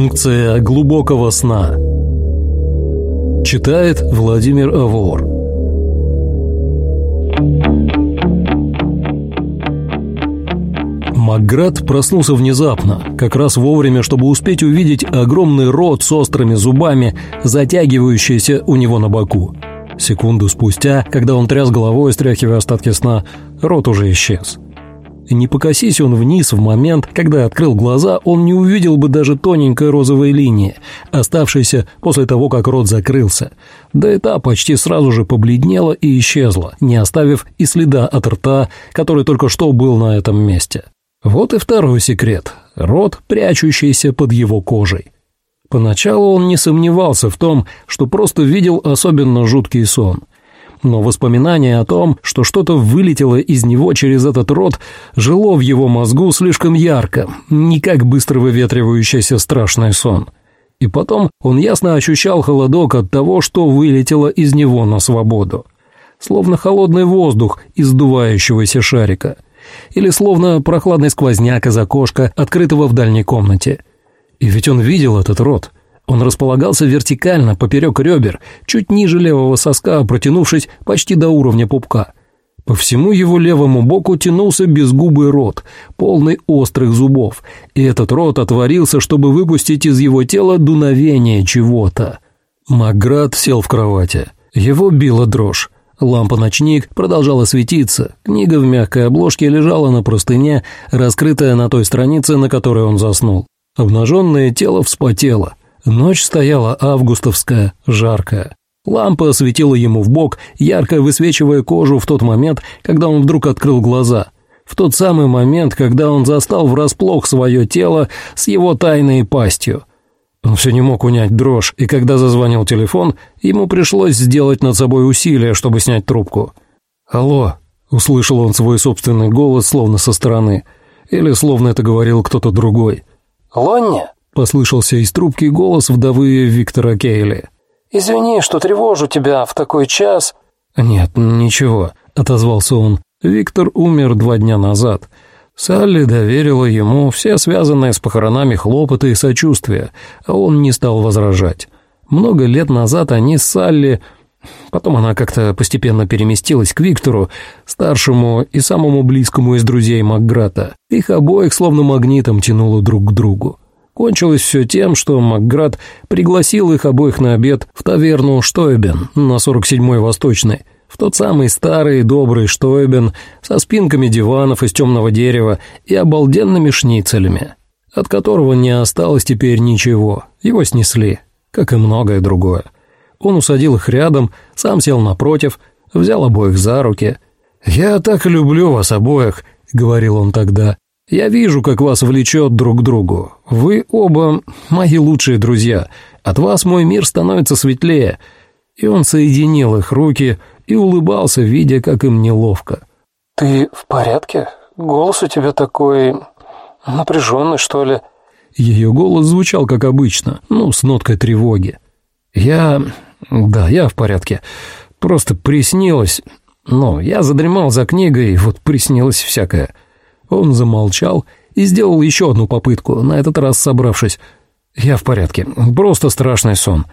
Функция глубокого сна. Читает Владимир Авор. Макград проснулся внезапно, как раз вовремя, чтобы успеть увидеть огромный рот с острыми зубами, затягивающийся у него на боку. Секунду спустя, когда он тряс головой, стряхивая остатки сна, рот уже исчез. Не покосись он вниз в момент, когда открыл глаза, он не увидел бы даже тоненькой розовой линии, оставшейся после того, как рот закрылся. Да и та почти сразу же побледнела и исчезла, не оставив и следа от рта, который только что был на этом месте. Вот и второй секрет – рот, прячущийся под его кожей. Поначалу он не сомневался в том, что просто видел особенно жуткий сон – но воспоминание о том, что что-то вылетело из него через этот рот, жило в его мозгу слишком ярко, не как быстро выветривающийся страшный сон. И потом он ясно ощущал холодок от того, что вылетело из него на свободу. Словно холодный воздух из дувающегося шарика. Или словно прохладный сквозняк из окошка, открытого в дальней комнате. И ведь он видел этот рот – он располагался вертикально, поперек ребер, чуть ниже левого соска, протянувшись почти до уровня пупка. По всему его левому боку тянулся безгубый рот, полный острых зубов, и этот рот отворился, чтобы выпустить из его тела дуновение чего-то. Макград сел в кровати. Его била дрожь. Лампа-ночник продолжала светиться, книга в мягкой обложке лежала на простыне, раскрытая на той странице, на которой он заснул. Обнаженное тело вспотело. Ночь стояла августовская, жаркая. Лампа осветила ему в бок, ярко высвечивая кожу в тот момент, когда он вдруг открыл глаза. В тот самый момент, когда он застал врасплох свое тело с его тайной пастью. Он все не мог унять дрожь, и когда зазвонил телефон, ему пришлось сделать над собой усилие, чтобы снять трубку. «Алло», — услышал он свой собственный голос, словно со стороны, или словно это говорил кто-то другой. «Лонни?» — послышался из трубки голос вдовы Виктора Кейли. «Извини, что тревожу тебя в такой час». «Нет, ничего», — отозвался он. «Виктор умер два дня назад». Салли доверила ему все связанные с похоронами хлопоты и сочувствия, а он не стал возражать. Много лет назад они с Салли... Потом она как-то постепенно переместилась к Виктору, старшему и самому близкому из друзей Макграта. Их обоих словно магнитом тянуло друг к другу. Кончилось все тем, что Макград пригласил их обоих на обед в таверну Штойбен на 47-й Восточной, в тот самый старый добрый Штойбен со спинками диванов из темного дерева и обалденными шницелями, от которого не осталось теперь ничего, его снесли, как и многое другое. Он усадил их рядом, сам сел напротив, взял обоих за руки. «Я так люблю вас обоих», — говорил он тогда, я вижу, как вас влечет друг к другу. Вы оба мои лучшие друзья. От вас мой мир становится светлее». И он соединил их руки и улыбался, видя, как им неловко. «Ты в порядке? Голос у тебя такой... напряженный, что ли?» Ее голос звучал, как обычно, ну, с ноткой тревоги. «Я... да, я в порядке. Просто приснилось... Ну, я задремал за книгой, вот приснилось всякое». Он замолчал и сделал еще одну попытку, на этот раз собравшись. «Я в порядке. Просто страшный сон».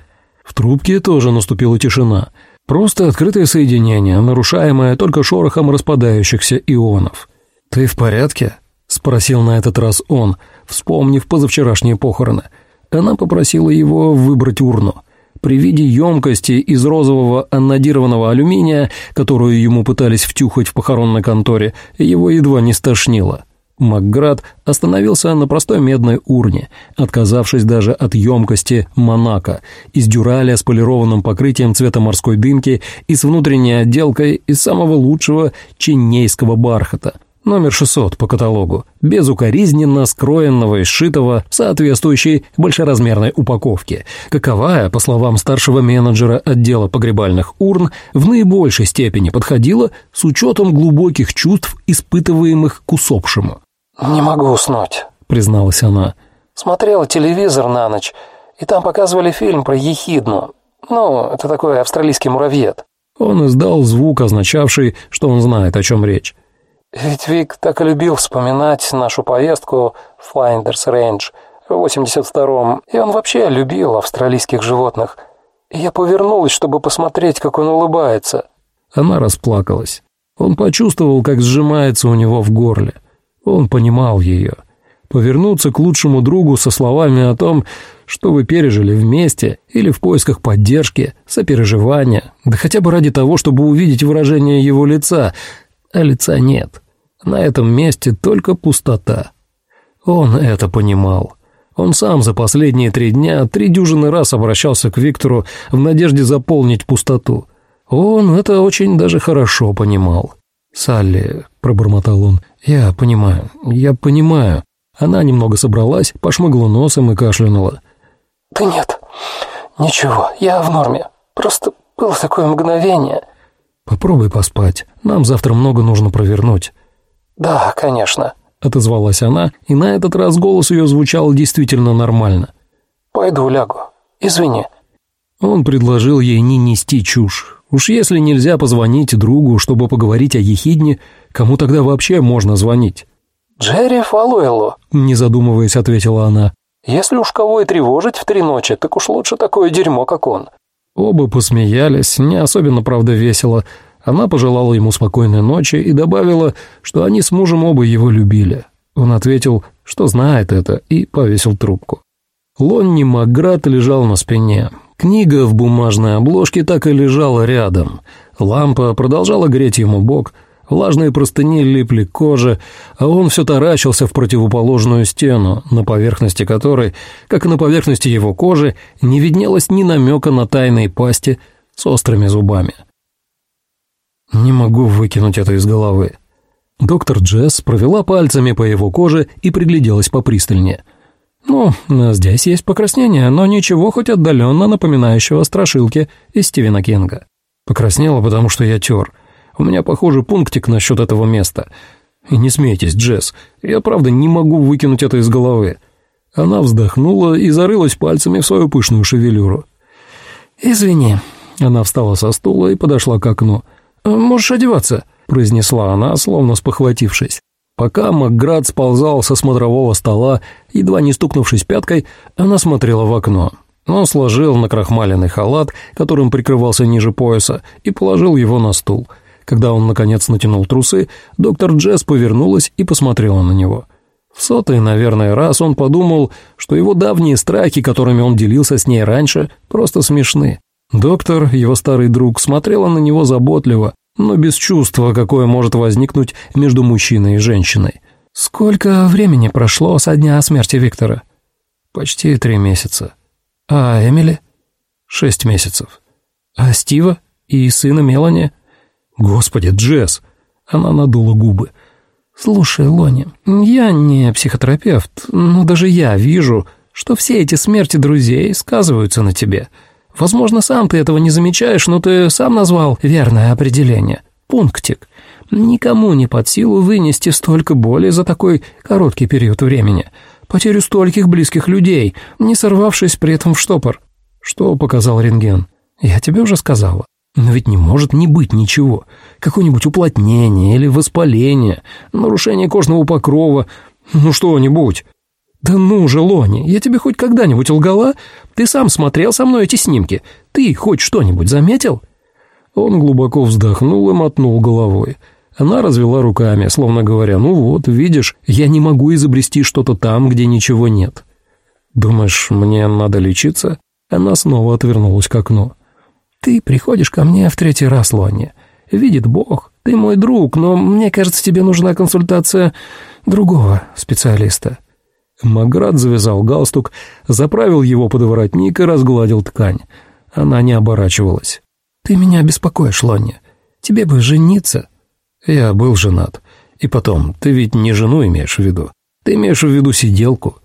В трубке тоже наступила тишина. Просто открытое соединение, нарушаемое только шорохом распадающихся ионов. «Ты в порядке?» — спросил на этот раз он, вспомнив позавчерашние похороны. Она попросила его выбрать урну. При виде емкости из розового аннодированного алюминия, которую ему пытались втюхать в похоронной конторе, его едва не стошнило. Макград остановился на простой медной урне, отказавшись даже от емкости «Монако» из дюраля с полированным покрытием цвета морской дымки и с внутренней отделкой из самого лучшего чинейского бархата – номер 600 по каталогу, безукоризненно скроенного и сшитого в соответствующей большеразмерной упаковке, каковая, по словам старшего менеджера отдела погребальных урн, в наибольшей степени подходила с учетом глубоких чувств, испытываемых к усопшему. «Не могу уснуть», — призналась она. «Смотрела телевизор на ночь, и там показывали фильм про ехидну. Ну, это такой австралийский муравьед». Он издал звук, означавший, что он знает, о чем речь. Ведь Вик так и любил вспоминать нашу поездку в Finders Range, в 82-м, и он вообще любил австралийских животных. Я повернулась, чтобы посмотреть, как он улыбается». Она расплакалась. Он почувствовал, как сжимается у него в горле. Он понимал ее. Повернуться к лучшему другу со словами о том, что вы пережили вместе, или в поисках поддержки, сопереживания, да хотя бы ради того, чтобы увидеть выражение его лица, а лица нет. На этом месте только пустота. Он это понимал. Он сам за последние три дня три дюжины раз обращался к Виктору в надежде заполнить пустоту. Он это очень даже хорошо понимал. «Салли», — пробормотал он, — «я понимаю, я понимаю». Она немного собралась, пошмыгла носом и кашлянула. «Да нет, ничего, я в норме. Просто было такое мгновение». «Попробуй поспать. Нам завтра много нужно провернуть». «Да, конечно», — отозвалась она, и на этот раз голос ее звучал действительно нормально. «Пойду лягу. Извини». Он предложил ей не нести чушь. Уж если нельзя позвонить другу, чтобы поговорить о ехидне, кому тогда вообще можно звонить? «Джерри Фалуэлло», — не задумываясь, ответила она. «Если уж кого и тревожить в три ночи, так уж лучше такое дерьмо, как он». Оба посмеялись, не особенно, правда, весело. Она пожелала ему спокойной ночи и добавила, что они с мужем оба его любили. Он ответил, что знает это, и повесил трубку. Лонни Макград лежал на спине. Книга в бумажной обложке так и лежала рядом. Лампа продолжала греть ему бок — Влажные простыни липли к коже, а он все таращился в противоположную стену, на поверхности которой, как и на поверхности его кожи, не виднелось ни намека на тайные пасти с острыми зубами. Не могу выкинуть это из головы. Доктор Джесс провела пальцами по его коже и пригляделась попристальнее. «Ну, здесь есть покраснение, но ничего хоть отдаленно напоминающего страшилки из Стивена Кинга. Покраснела, потому что я тер». У меня, похоже, пунктик насчет этого места. И не смейтесь, Джесс, я правда не могу выкинуть это из головы». Она вздохнула и зарылась пальцами в свою пышную шевелюру. «Извини». Она встала со стула и подошла к окну. «Можешь одеваться», — произнесла она, словно спохватившись. Пока Макград сползал со смотрового стола, едва не стукнувшись пяткой, она смотрела в окно. Он сложил на накрахмаленный халат, которым прикрывался ниже пояса, и положил его на стул — когда он, наконец, натянул трусы, доктор Джесс повернулась и посмотрела на него. В сотый, наверное, раз он подумал, что его давние страхи, которыми он делился с ней раньше, просто смешны. Доктор, его старый друг, смотрела на него заботливо, но без чувства, какое может возникнуть между мужчиной и женщиной. «Сколько времени прошло со дня смерти Виктора?» «Почти три месяца». «А Эмили?» «Шесть месяцев». «А Стива и сына Мелани?» «Господи, Джесс!» Она надула губы. «Слушай, Лони, я не психотерапевт, но даже я вижу, что все эти смерти друзей сказываются на тебе. Возможно, сам ты этого не замечаешь, но ты сам назвал верное определение. Пунктик. Никому не под силу вынести столько боли за такой короткий период времени. Потерю стольких близких людей, не сорвавшись при этом в штопор. Что показал рентген? Я тебе уже сказала. Но ведь не может не быть ничего. Какое-нибудь уплотнение или воспаление, нарушение кожного покрова, ну что-нибудь. Да ну же, Лони, я тебе хоть когда-нибудь лгала? Ты сам смотрел со мной эти снимки. Ты хоть что-нибудь заметил? Он глубоко вздохнул и мотнул головой. Она развела руками, словно говоря, ну вот, видишь, я не могу изобрести что-то там, где ничего нет. Думаешь, мне надо лечиться? Она снова отвернулась к окну. Ты приходишь ко мне в третий раз, Лонни. Видит Бог, ты мой друг, но мне кажется, тебе нужна консультация другого специалиста». Маград завязал галстук, заправил его под воротник и разгладил ткань. Она не оборачивалась. «Ты меня беспокоишь, Лонни. Тебе бы жениться». «Я был женат. И потом, ты ведь не жену имеешь в виду. Ты имеешь в виду сиделку».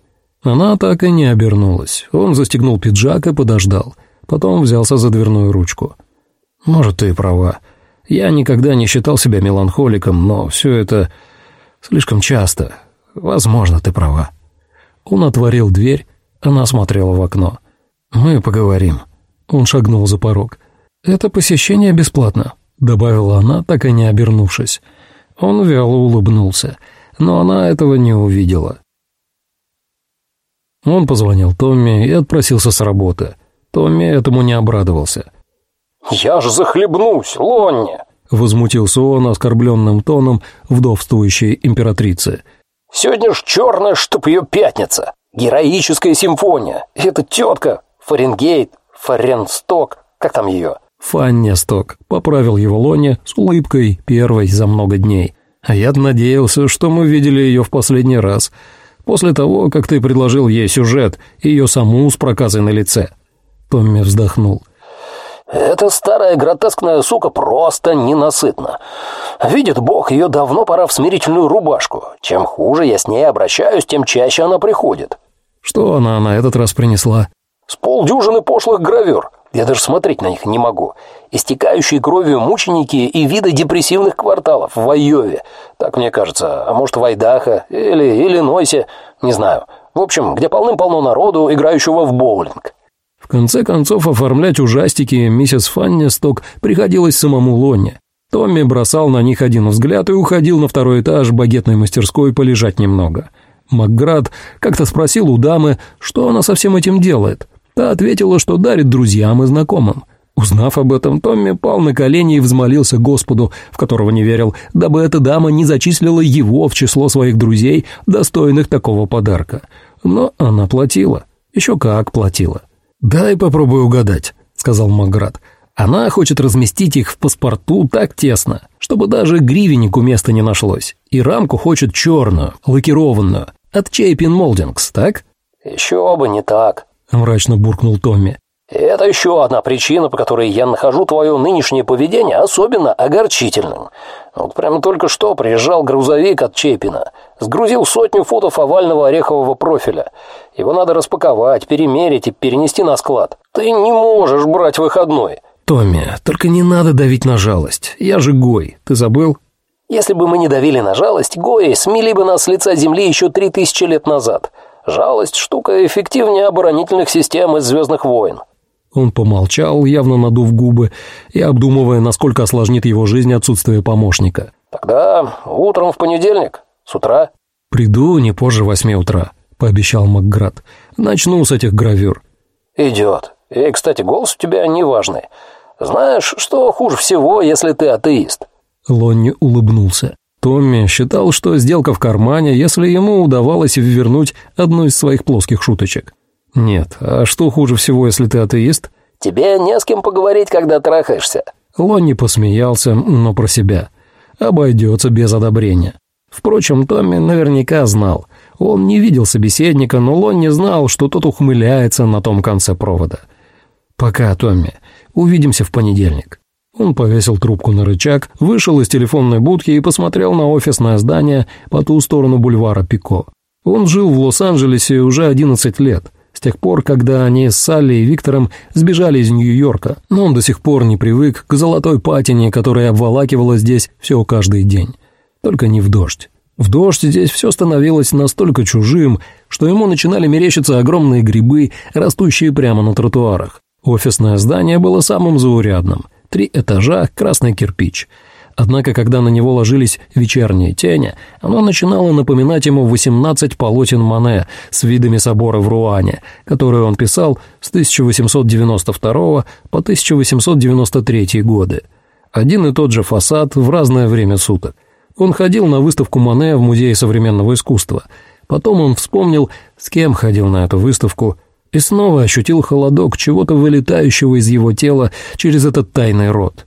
Она так и не обернулась. Он застегнул пиджак и подождал. Потом взялся за дверную ручку. «Может, ты и права. Я никогда не считал себя меланхоликом, но все это слишком часто. Возможно, ты права». Он отворил дверь, она смотрела в окно. «Мы поговорим». Он шагнул за порог. «Это посещение бесплатно», — добавила она, так и не обернувшись. Он вяло улыбнулся, но она этого не увидела. Он позвонил Томми и отпросился с работы. Томми этому не обрадовался. «Я ж захлебнусь, Лонни!» Возмутился он оскорбленным тоном вдовствующей императрицы. «Сегодня ж черная, чтоб ее пятница! Героическая симфония! Это тетка! Фаренгейт, Фаренсток, как там ее?» «Фанни Сток», — поправил его Лони с улыбкой первой за много дней. «А я надеялся, что мы видели ее в последний раз, после того, как ты предложил ей сюжет, ее саму с проказой на лице». Томми вздохнул. «Эта старая гротескная сука просто ненасытна. Видит Бог, ее давно пора в смирительную рубашку. Чем хуже я с ней обращаюсь, тем чаще она приходит». «Что она на этот раз принесла?» «С полдюжины пошлых гравюр. Я даже смотреть на них не могу. Истекающие кровью мученики и виды депрессивных кварталов в Айове. Так мне кажется. А может, в Айдахо или Иллинойсе. Не знаю. В общем, где полным-полно народу, играющего в боулинг. В конце концов, оформлять ужастики миссис Фаннисток приходилось самому Лонне. Томми бросал на них один взгляд и уходил на второй этаж багетной мастерской полежать немного. Макград как-то спросил у дамы, что она со всем этим делает. Та ответила, что дарит друзьям и знакомым. Узнав об этом, Томми пал на колени и взмолился Господу, в которого не верил, дабы эта дама не зачислила его в число своих друзей, достойных такого подарка. Но она платила. Еще как платила. «Дай попробую угадать», — сказал Маград. «Она хочет разместить их в паспорту так тесно, чтобы даже гривеннику места не нашлось. И рамку хочет черную, лакированную, от Чейпин Молдингс, так?» «Еще бы не так», — мрачно буркнул Томми. «Это еще одна причина, по которой я нахожу твое нынешнее поведение особенно огорчительным. Вот прямо только что приезжал грузовик от Чепина. Сгрузил сотню футов овального орехового профиля. Его надо распаковать, перемерить и перенести на склад. Ты не можешь брать выходной». «Томми, только не надо давить на жалость. Я же Гой, ты забыл?» «Если бы мы не давили на жалость, Гои смели бы нас с лица земли еще три тысячи лет назад». Жалость – штука эффективнее оборонительных систем из «Звездных войн». Он помолчал, явно надув губы, и обдумывая, насколько осложнит его жизнь отсутствие помощника. «Тогда утром в понедельник, с утра». «Приду не позже восьми утра», — пообещал Макград. «Начну с этих гравюр». «Идет. И, кстати, голос у тебя неважный. Знаешь, что хуже всего, если ты атеист?» Лонни улыбнулся. Томми считал, что сделка в кармане, если ему удавалось вернуть одну из своих плоских шуточек. «Нет, а что хуже всего, если ты атеист?» «Тебе не с кем поговорить, когда трахаешься». Лонни посмеялся, но про себя. Обойдется без одобрения. Впрочем, Томми наверняка знал. Он не видел собеседника, но Лонни знал, что тот ухмыляется на том конце провода. «Пока, Томми. Увидимся в понедельник». Он повесил трубку на рычаг, вышел из телефонной будки и посмотрел на офисное здание по ту сторону бульвара Пико. Он жил в Лос-Анджелесе уже 11 лет, с тех пор, когда они с Салли и Виктором сбежали из Нью-Йорка, но он до сих пор не привык к золотой патине, которая обволакивала здесь все каждый день. Только не в дождь. В дождь здесь все становилось настолько чужим, что ему начинали мерещиться огромные грибы, растущие прямо на тротуарах. Офисное здание было самым заурядным. Три этажа, красный кирпич. Однако, когда на него ложились вечерние тени, оно начинало напоминать ему 18 полотен Мане с видами собора в Руане, которые он писал с 1892 по 1893 годы. Один и тот же фасад в разное время суток. Он ходил на выставку Мане в Музее современного искусства. Потом он вспомнил, с кем ходил на эту выставку – и снова ощутил холодок чего-то вылетающего из его тела через этот тайный рот.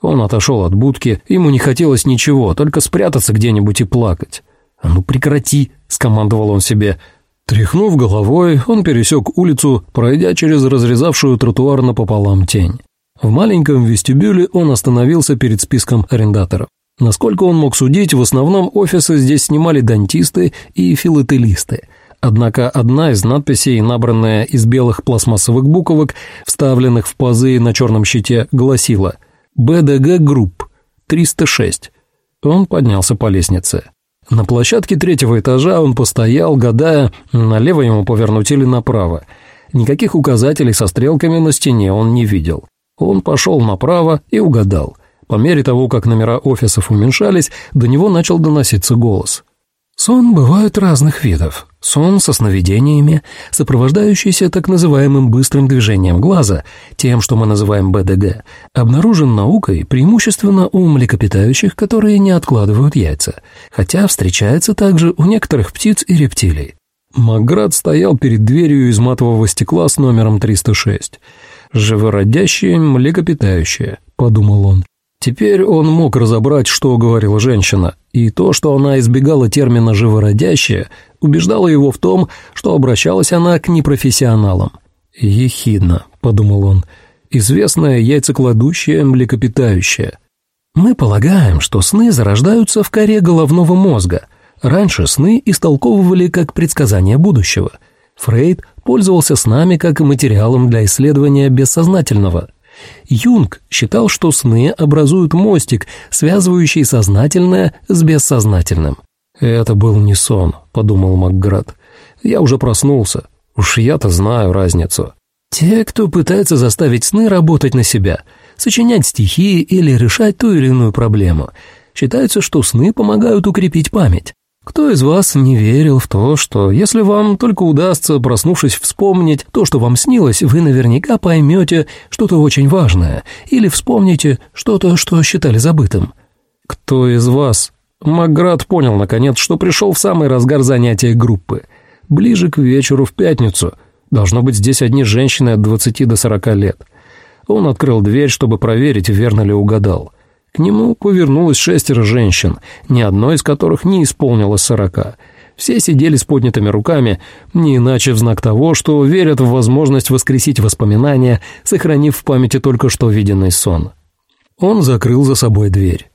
Он отошел от будки, ему не хотелось ничего, только спрятаться где-нибудь и плакать. «А ну прекрати!» — скомандовал он себе. Тряхнув головой, он пересек улицу, пройдя через разрезавшую тротуар напополам тень. В маленьком вестибюле он остановился перед списком арендаторов. Насколько он мог судить, в основном офисы здесь снимали дантисты и филателисты — Однако одна из надписей, набранная из белых пластмассовых буквок, вставленных в пазы на черном щите, гласила «БДГ Групп, 306». Он поднялся по лестнице. На площадке третьего этажа он постоял, гадая, налево ему повернуть или направо. Никаких указателей со стрелками на стене он не видел. Он пошел направо и угадал. По мере того, как номера офисов уменьшались, до него начал доноситься голос. «Сон бывает разных видов. Сон со сновидениями, сопровождающийся так называемым быстрым движением глаза, тем, что мы называем БДГ, обнаружен наукой преимущественно у млекопитающих, которые не откладывают яйца, хотя встречается также у некоторых птиц и рептилий. Макград стоял перед дверью из матового стекла с номером 306. «Живородящее млекопитающее», — подумал он. Теперь он мог разобрать, что говорила женщина, и то, что она избегала термина «живородящее», убеждало его в том, что обращалась она к непрофессионалам. «Ехидно», — подумал он, — «известное яйцекладущее млекопитающее». Мы полагаем, что сны зарождаются в коре головного мозга. Раньше сны истолковывали как предсказание будущего. Фрейд пользовался снами как материалом для исследования бессознательного – Юнг считал, что сны образуют мостик, связывающий сознательное с бессознательным. «Это был не сон», — подумал Макград. «Я уже проснулся. Уж я-то знаю разницу». Те, кто пытается заставить сны работать на себя, сочинять стихи или решать ту или иную проблему, считается, что сны помогают укрепить память. Кто из вас не верил в то, что если вам только удастся, проснувшись, вспомнить то, что вам снилось, вы наверняка поймете что-то очень важное или вспомните что-то, что считали забытым? Кто из вас? Макград понял, наконец, что пришел в самый разгар занятия группы. Ближе к вечеру в пятницу. Должно быть здесь одни женщины от 20 до 40 лет. Он открыл дверь, чтобы проверить, верно ли угадал. К нему повернулось шестеро женщин, ни одной из которых не исполнилось сорока. Все сидели с поднятыми руками, не иначе в знак того, что верят в возможность воскресить воспоминания, сохранив в памяти только что виденный сон. Он закрыл за собой дверь.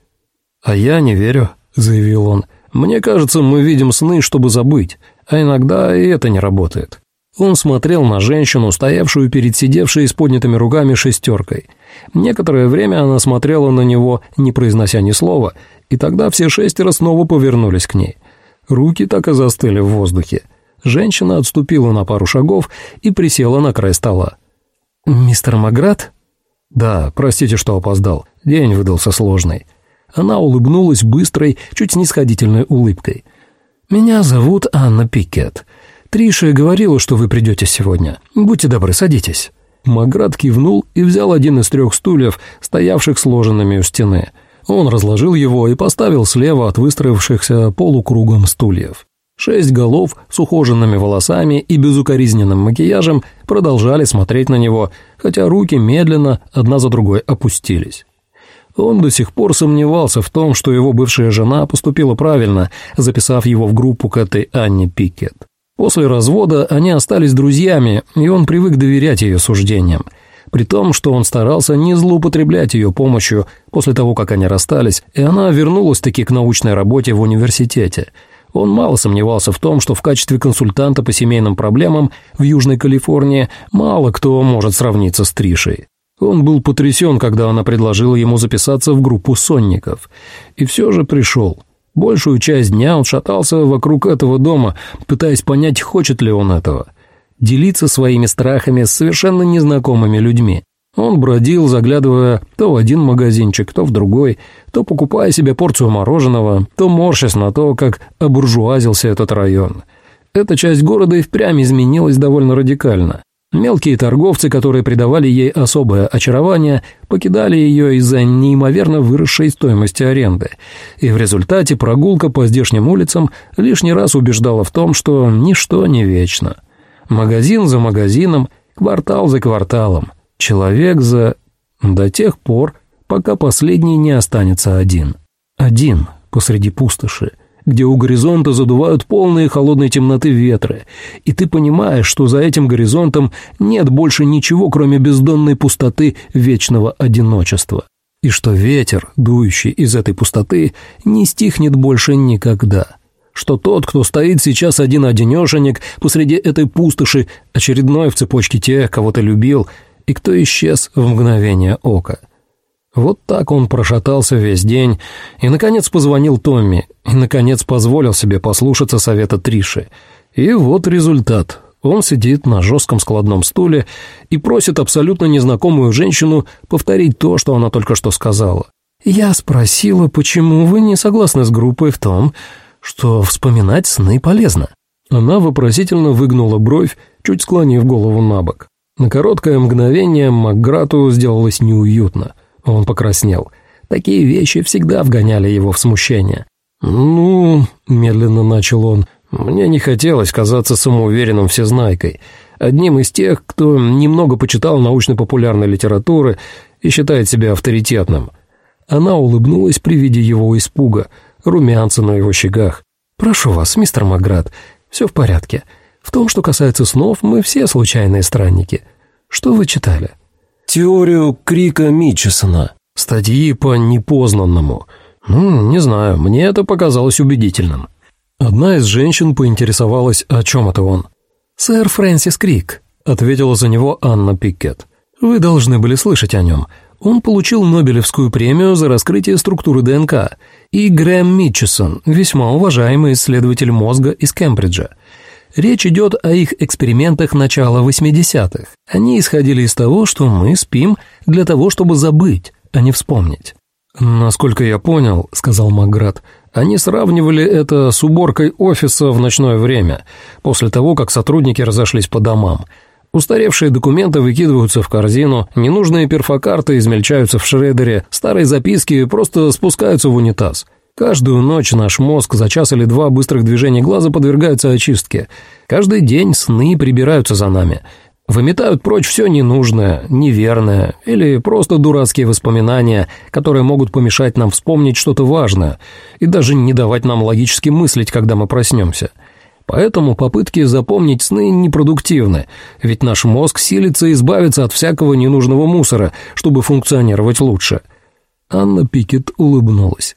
«А я не верю», — заявил он. «Мне кажется, мы видим сны, чтобы забыть, а иногда и это не работает». Он смотрел на женщину, стоявшую перед сидевшей с поднятыми руками шестеркой. Некоторое время она смотрела на него, не произнося ни слова, и тогда все шестеро снова повернулись к ней. Руки так и застыли в воздухе. Женщина отступила на пару шагов и присела на край стола. «Мистер Маград?» «Да, простите, что опоздал. День выдался сложный». Она улыбнулась быстрой, чуть снисходительной улыбкой. «Меня зовут Анна Пикет. Триша говорила, что вы придете сегодня. Будьте добры, садитесь». Маград кивнул и взял один из трех стульев, стоявших сложенными у стены. Он разложил его и поставил слева от выстроившихся полукругом стульев. Шесть голов с ухоженными волосами и безукоризненным макияжем продолжали смотреть на него, хотя руки медленно одна за другой опустились. Он до сих пор сомневался в том, что его бывшая жена поступила правильно, записав его в группу к этой Анне Пикет. После развода они остались друзьями, и он привык доверять ее суждениям. При том, что он старался не злоупотреблять ее помощью после того, как они расстались, и она вернулась-таки к научной работе в университете. Он мало сомневался в том, что в качестве консультанта по семейным проблемам в Южной Калифорнии мало кто может сравниться с Тришей. Он был потрясен, когда она предложила ему записаться в группу сонников. И все же пришел. Большую часть дня он шатался вокруг этого дома, пытаясь понять, хочет ли он этого. Делиться своими страхами с совершенно незнакомыми людьми. Он бродил, заглядывая то в один магазинчик, то в другой, то покупая себе порцию мороженого, то морщась на то, как обуржуазился этот район. Эта часть города и впрямь изменилась довольно радикально. Мелкие торговцы, которые придавали ей особое очарование, покидали ее из-за неимоверно выросшей стоимости аренды, и в результате прогулка по здешним улицам лишний раз убеждала в том, что ничто не вечно. Магазин за магазином, квартал за кварталом, человек за... до тех пор, пока последний не останется один. Один посреди пустоши, где у горизонта задувают полные холодной темноты ветры, и ты понимаешь, что за этим горизонтом нет больше ничего, кроме бездонной пустоты вечного одиночества, и что ветер, дующий из этой пустоты, не стихнет больше никогда, что тот, кто стоит сейчас один-одинешенек посреди этой пустоши, очередной в цепочке тех, кого ты любил, и кто исчез в мгновение ока — вот так он прошатался весь день и, наконец, позвонил Томми, и, наконец, позволил себе послушаться совета Триши. И вот результат. Он сидит на жестком складном стуле и просит абсолютно незнакомую женщину повторить то, что она только что сказала. «Я спросила, почему вы не согласны с группой в том, что вспоминать сны полезно?» Она вопросительно выгнула бровь, чуть склонив голову на бок. На короткое мгновение Макграту сделалось неуютно. Он покраснел. Такие вещи всегда вгоняли его в смущение. «Ну...» — медленно начал он. «Мне не хотелось казаться самоуверенным всезнайкой, одним из тех, кто немного почитал научно-популярной литературы и считает себя авторитетным». Она улыбнулась при виде его испуга, румянца на его щеках. «Прошу вас, мистер Маград, все в порядке. В том, что касается снов, мы все случайные странники. Что вы читали?» «Теорию Крика Митчесона. Статьи по непознанному. Ну, не знаю, мне это показалось убедительным». Одна из женщин поинтересовалась, о чем это он. «Сэр Фрэнсис Крик», — ответила за него Анна Пикет. «Вы должны были слышать о нем. Он получил Нобелевскую премию за раскрытие структуры ДНК, и Грэм Митчесон, весьма уважаемый исследователь мозга из Кембриджа. Речь идет о их экспериментах начала 80-х. Они исходили из того, что мы спим для того, чтобы забыть, а не вспомнить. «Насколько я понял», — сказал Макград, — «они сравнивали это с уборкой офиса в ночное время, после того, как сотрудники разошлись по домам. Устаревшие документы выкидываются в корзину, ненужные перфокарты измельчаются в шредере, старые записки просто спускаются в унитаз. Каждую ночь наш мозг за час или два быстрых движений глаза подвергается очистке. Каждый день сны прибираются за нами. Выметают прочь все ненужное, неверное или просто дурацкие воспоминания, которые могут помешать нам вспомнить что-то важное и даже не давать нам логически мыслить, когда мы проснемся. Поэтому попытки запомнить сны непродуктивны, ведь наш мозг силится избавиться от всякого ненужного мусора, чтобы функционировать лучше. Анна Пикет улыбнулась.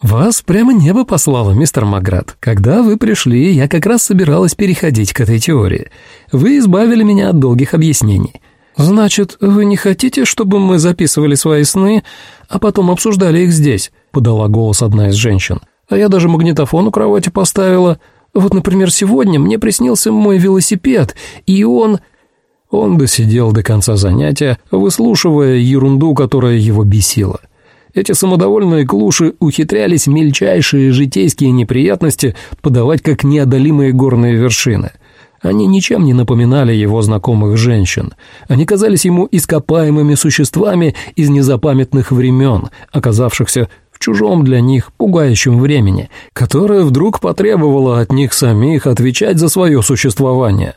«Вас прямо небо послало, мистер Маград. Когда вы пришли, я как раз собиралась переходить к этой теории. Вы избавили меня от долгих объяснений. Значит, вы не хотите, чтобы мы записывали свои сны, а потом обсуждали их здесь?» — подала голос одна из женщин. «А я даже магнитофон у кровати поставила». Вот, например, сегодня мне приснился мой велосипед, и он...» Он досидел до конца занятия, выслушивая ерунду, которая его бесила. Эти самодовольные клуши ухитрялись мельчайшие житейские неприятности подавать как неодолимые горные вершины. Они ничем не напоминали его знакомых женщин. Они казались ему ископаемыми существами из незапамятных времен, оказавшихся в чужом для них пугающем времени, которое вдруг потребовало от них самих отвечать за свое существование.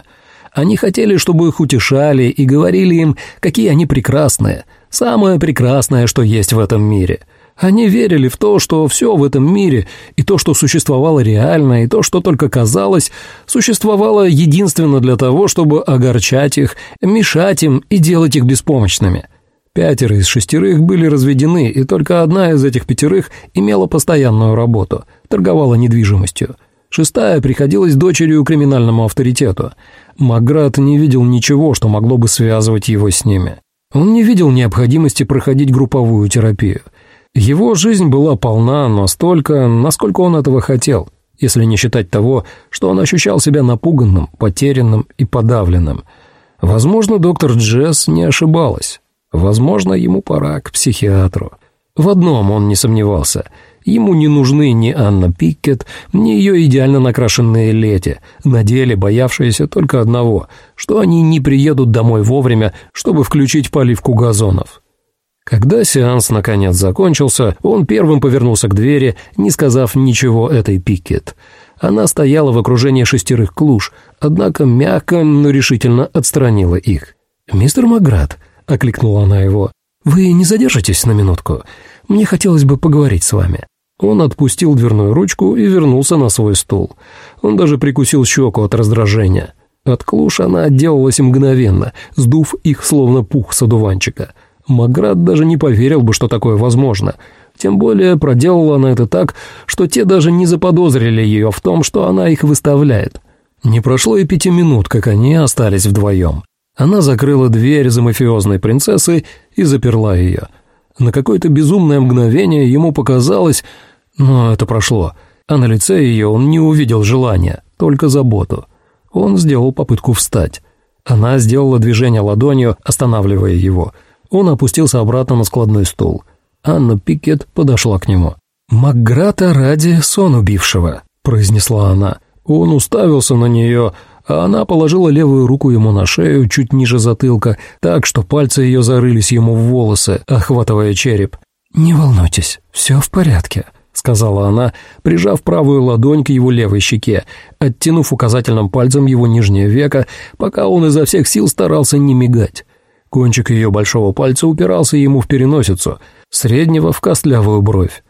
Они хотели, чтобы их утешали и говорили им, какие они прекрасные, самое прекрасное, что есть в этом мире. Они верили в то, что все в этом мире, и то, что существовало реально, и то, что только казалось, существовало единственно для того, чтобы огорчать их, мешать им и делать их беспомощными. Пятеро из шестерых были разведены, и только одна из этих пятерых имела постоянную работу, торговала недвижимостью. Шестая приходилась дочерью криминальному авторитету. Маград не видел ничего, что могло бы связывать его с ними. Он не видел необходимости проходить групповую терапию. Его жизнь была полна настолько, насколько он этого хотел, если не считать того, что он ощущал себя напуганным, потерянным и подавленным. Возможно, доктор Джесс не ошибалась. Возможно, ему пора к психиатру. В одном он не сомневался. Ему не нужны ни Анна Пиккет, ни ее идеально накрашенные лети, на деле боявшиеся только одного, что они не приедут домой вовремя, чтобы включить поливку газонов. Когда сеанс наконец закончился, он первым повернулся к двери, не сказав ничего этой Пиккет. Она стояла в окружении шестерых клуш, однако мягко, но решительно отстранила их. «Мистер Маград», — окликнула она его. «Вы не задержитесь на минутку? Мне хотелось бы поговорить с вами». Он отпустил дверную ручку и вернулся на свой стул. Он даже прикусил щеку от раздражения. От клуш она отделалась мгновенно, сдув их словно пух с одуванчика. Маград даже не поверил бы, что такое возможно. Тем более проделала она это так, что те даже не заподозрили ее в том, что она их выставляет. Не прошло и пяти минут, как они остались вдвоем. Она закрыла дверь за мафиозной принцессой и заперла ее. На какое-то безумное мгновение ему показалось, но это прошло, а на лице ее он не увидел желания, только заботу. Он сделал попытку встать. Она сделала движение ладонью, останавливая его. Он опустился обратно на складной стул. Анна Пикет подошла к нему. «Макграта ради сон убившего», — произнесла она. Он уставился на нее, а она положила левую руку ему на шею, чуть ниже затылка, так что пальцы ее зарылись ему в волосы, охватывая череп. «Не волнуйтесь, все в порядке», — сказала она, прижав правую ладонь к его левой щеке, оттянув указательным пальцем его нижнее веко, пока он изо всех сил старался не мигать. Кончик ее большого пальца упирался ему в переносицу, среднего в костлявую бровь.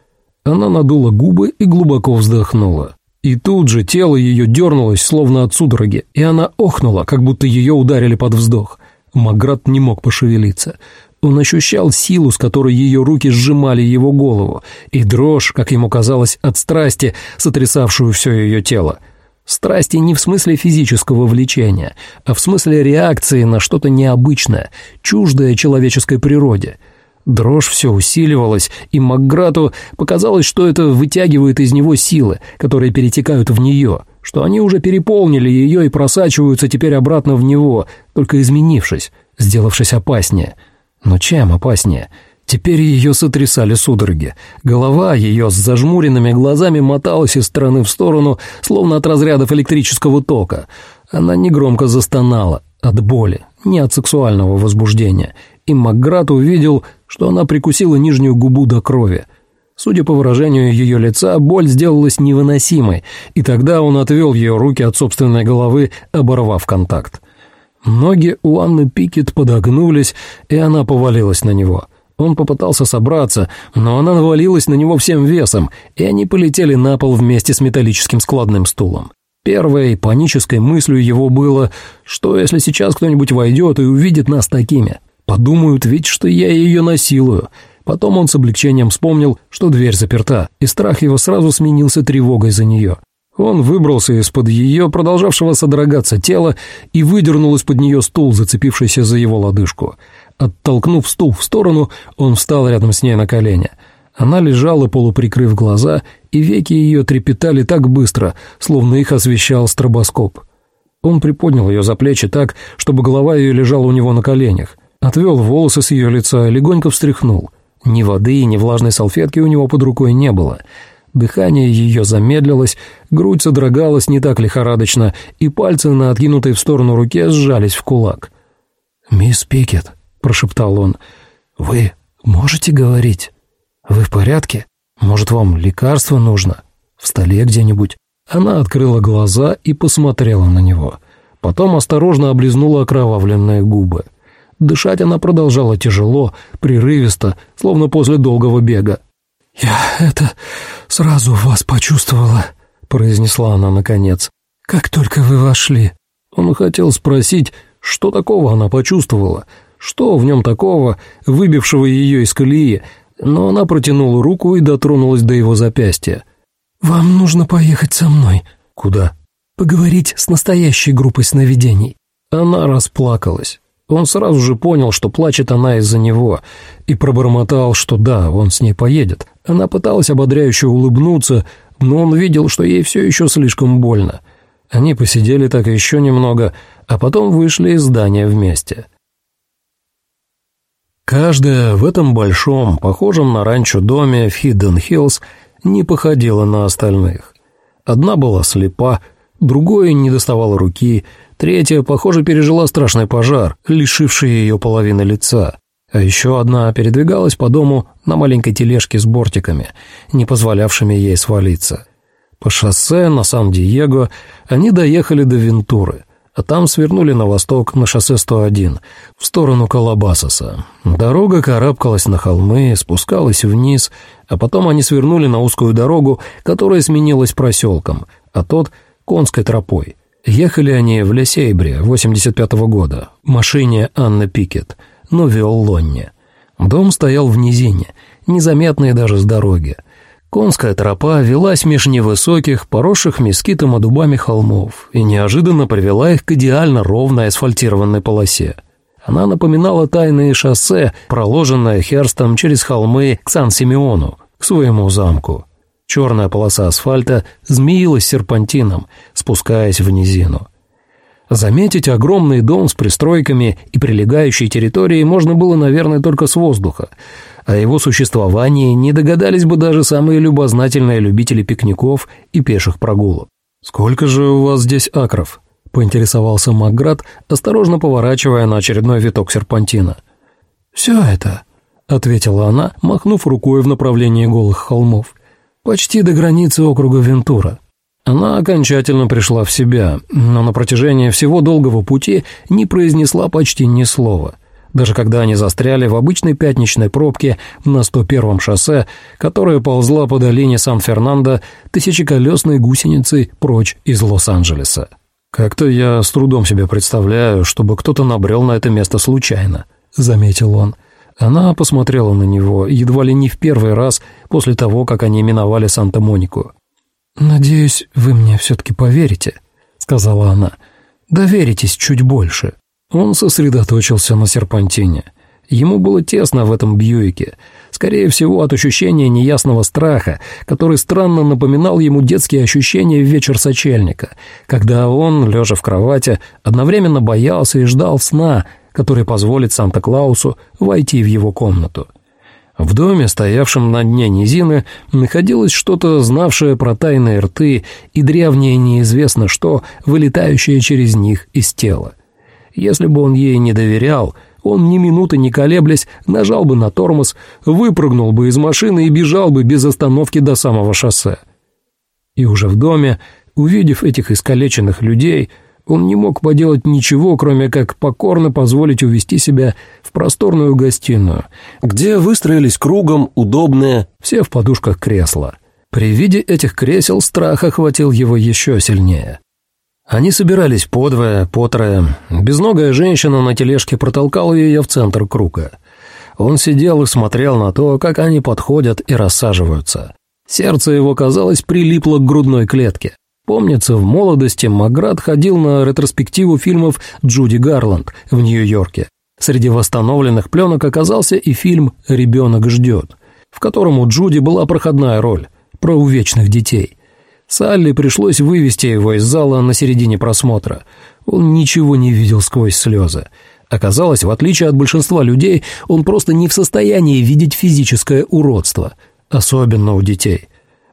Она надула губы и глубоко вздохнула. И тут же тело ее дернулось, словно от судороги, и она охнула, как будто ее ударили под вздох. Маград не мог пошевелиться. Он ощущал силу, с которой ее руки сжимали его голову, и дрожь, как ему казалось, от страсти, сотрясавшую все ее тело. Страсти не в смысле физического влечения, а в смысле реакции на что-то необычное, чуждое человеческой природе — Дрожь все усиливалась, и Макграту показалось, что это вытягивает из него силы, которые перетекают в нее, что они уже переполнили ее и просачиваются теперь обратно в него, только изменившись, сделавшись опаснее. Но чем опаснее? Теперь ее сотрясали судороги. Голова ее с зажмуренными глазами моталась из стороны в сторону, словно от разрядов электрического тока. Она негромко застонала от боли, не от сексуального возбуждения, и Макград увидел, что она прикусила нижнюю губу до крови. Судя по выражению ее лица, боль сделалась невыносимой, и тогда он отвел ее руки от собственной головы, оборвав контакт. Ноги у Анны Пикет подогнулись, и она повалилась на него. Он попытался собраться, но она навалилась на него всем весом, и они полетели на пол вместе с металлическим складным стулом. Первой панической мыслью его было, что если сейчас кто-нибудь войдет и увидит нас такими – Подумают ведь, что я ее насилую. Потом он с облегчением вспомнил, что дверь заперта, и страх его сразу сменился тревогой за нее. Он выбрался из-под ее, продолжавшего содрогаться тела, и выдернул из-под нее стул, зацепившийся за его лодыжку. Оттолкнув стул в сторону, он встал рядом с ней на колени. Она лежала, полуприкрыв глаза, и веки ее трепетали так быстро, словно их освещал стробоскоп. Он приподнял ее за плечи так, чтобы голова ее лежала у него на коленях. Отвел волосы с ее лица легонько встряхнул. Ни воды, ни влажной салфетки у него под рукой не было. Дыхание ее замедлилось, грудь содрогалась не так лихорадочно, и пальцы на откинутой в сторону руке сжались в кулак. «Мисс Пикет», — прошептал он, — «вы можете говорить? Вы в порядке? Может, вам лекарство нужно? В столе где-нибудь?» Она открыла глаза и посмотрела на него. Потом осторожно облизнула окровавленные губы. Дышать она продолжала тяжело, прерывисто, словно после долгого бега. «Я это сразу вас почувствовала», — произнесла она наконец. «Как только вы вошли». Он хотел спросить, что такого она почувствовала, что в нем такого, выбившего ее из колеи, но она протянула руку и дотронулась до его запястья. «Вам нужно поехать со мной». «Куда?» «Поговорить с настоящей группой сновидений». Она расплакалась. Он сразу же понял, что плачет она из-за него, и пробормотал, что да, он с ней поедет. Она пыталась ободряюще улыбнуться, но он видел, что ей все еще слишком больно. Они посидели так еще немного, а потом вышли из здания вместе. Каждая в этом большом, похожем на ранчо доме в Хидден-Хиллз, не походила на остальных. Одна была слепа, другой не доставала руки, Третья, похоже, пережила страшный пожар, лишивший ее половины лица. А еще одна передвигалась по дому на маленькой тележке с бортиками, не позволявшими ей свалиться. По шоссе на Сан-Диего они доехали до Вентуры, а там свернули на восток на шоссе 101, в сторону Колобасоса. Дорога карабкалась на холмы, спускалась вниз, а потом они свернули на узкую дорогу, которая сменилась проселком, а тот — конской тропой. Ехали они в Лесейбре 85-го года, в машине Анны Пикет, но вел Лонни. Дом стоял в низине, незаметный даже с дороги. Конская тропа велась меж невысоких, поросших мескитом и дубами холмов и неожиданно привела их к идеально ровной асфальтированной полосе. Она напоминала тайные шоссе, проложенное Херстом через холмы к Сан-Симеону, к своему замку. Черная полоса асфальта змеилась серпантином, спускаясь в низину. Заметить огромный дом с пристройками и прилегающей территорией можно было, наверное, только с воздуха. О его существовании не догадались бы даже самые любознательные любители пикников и пеших прогулок. «Сколько же у вас здесь акров?» — поинтересовался Макград, осторожно поворачивая на очередной виток серпантина. «Все это», — ответила она, махнув рукой в направлении голых холмов. «Почти до границы округа Вентура». Она окончательно пришла в себя, но на протяжении всего долгого пути не произнесла почти ни слова. Даже когда они застряли в обычной пятничной пробке на 101-м шоссе, которая ползла по долине Сан-Фернандо тысячеколесной гусеницей прочь из Лос-Анджелеса. «Как-то я с трудом себе представляю, чтобы кто-то набрел на это место случайно», — заметил он. Она посмотрела на него едва ли не в первый раз после того, как они миновали Санта-Монику. «Надеюсь, вы мне все-таки поверите», — сказала она. «Доверитесь чуть больше». Он сосредоточился на серпантине. Ему было тесно в этом Бьюике, скорее всего от ощущения неясного страха, который странно напоминал ему детские ощущения в вечер сочельника, когда он, лежа в кровати, одновременно боялся и ждал сна, который позволит Санта-Клаусу войти в его комнату. В доме, стоявшем на дне низины, находилось что-то, знавшее про тайные рты и древнее неизвестно что, вылетающее через них из тела. Если бы он ей не доверял, он ни минуты не колеблясь нажал бы на тормоз, выпрыгнул бы из машины и бежал бы без остановки до самого шоссе. И уже в доме, увидев этих искалеченных людей, он не мог поделать ничего, кроме как покорно позволить увести себя в просторную гостиную, где выстроились кругом удобные, все в подушках кресла. При виде этих кресел страх охватил его еще сильнее. Они собирались подвое, потрое. Безногая женщина на тележке протолкала ее в центр круга. Он сидел и смотрел на то, как они подходят и рассаживаются. Сердце его, казалось, прилипло к грудной клетке. Помнится, в молодости Маград ходил на ретроспективу фильмов Джуди Гарланд в Нью-Йорке. Среди восстановленных пленок оказался и фильм «Ребенок ждет», в котором у Джуди была проходная роль про увечных детей. Салли пришлось вывести его из зала на середине просмотра. Он ничего не видел сквозь слезы. Оказалось, в отличие от большинства людей, он просто не в состоянии видеть физическое уродство, особенно у детей.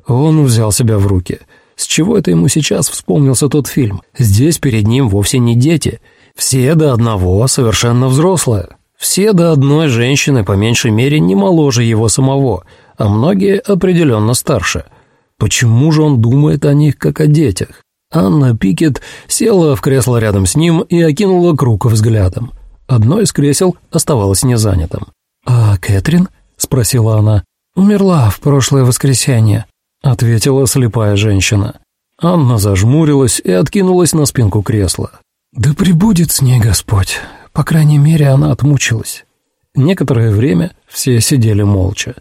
Он взял себя в руки. С чего это ему сейчас вспомнился тот фильм? Здесь перед ним вовсе не дети. Все до одного совершенно взрослые. Все до одной женщины, по меньшей мере, не моложе его самого, а многие определенно старше – Почему же он думает о них, как о детях? Анна Пикет села в кресло рядом с ним и окинула круг взглядом. Одно из кресел оставалось незанятым. «А Кэтрин?» — спросила она. «Умерла в прошлое воскресенье», — ответила слепая женщина. Анна зажмурилась и откинулась на спинку кресла. «Да пребудет с ней Господь. По крайней мере, она отмучилась». Некоторое время все сидели молча.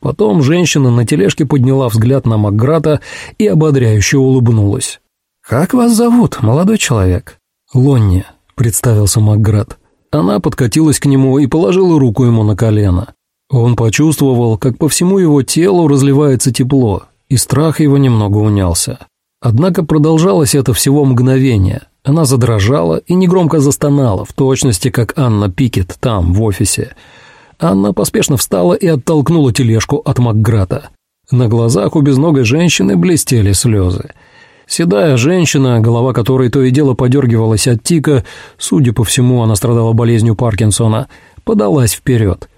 Потом женщина на тележке подняла взгляд на Макграта и ободряюще улыбнулась. «Как вас зовут, молодой человек?» «Лонни», — представился Макград. Она подкатилась к нему и положила руку ему на колено. Он почувствовал, как по всему его телу разливается тепло, и страх его немного унялся. Однако продолжалось это всего мгновение. Она задрожала и негромко застонала, в точности, как Анна Пикет там, в офисе. Анна поспешно встала и оттолкнула тележку от Макграта. На глазах у безногой женщины блестели слезы. Седая женщина, голова которой то и дело подергивалась от тика, судя по всему, она страдала болезнью Паркинсона, подалась вперед.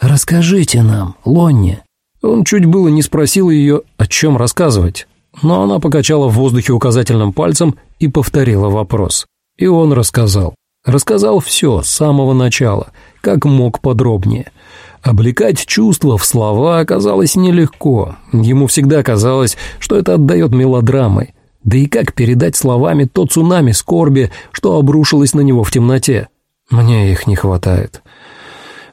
«Расскажите нам, Лонни». Он чуть было не спросил ее, о чем рассказывать, но она покачала в воздухе указательным пальцем и повторила вопрос. И он рассказал. Рассказал все с самого начала, как мог подробнее. Облекать чувства в слова оказалось нелегко. Ему всегда казалось, что это отдает мелодрамой. Да и как передать словами то цунами скорби, что обрушилось на него в темноте? Мне их не хватает.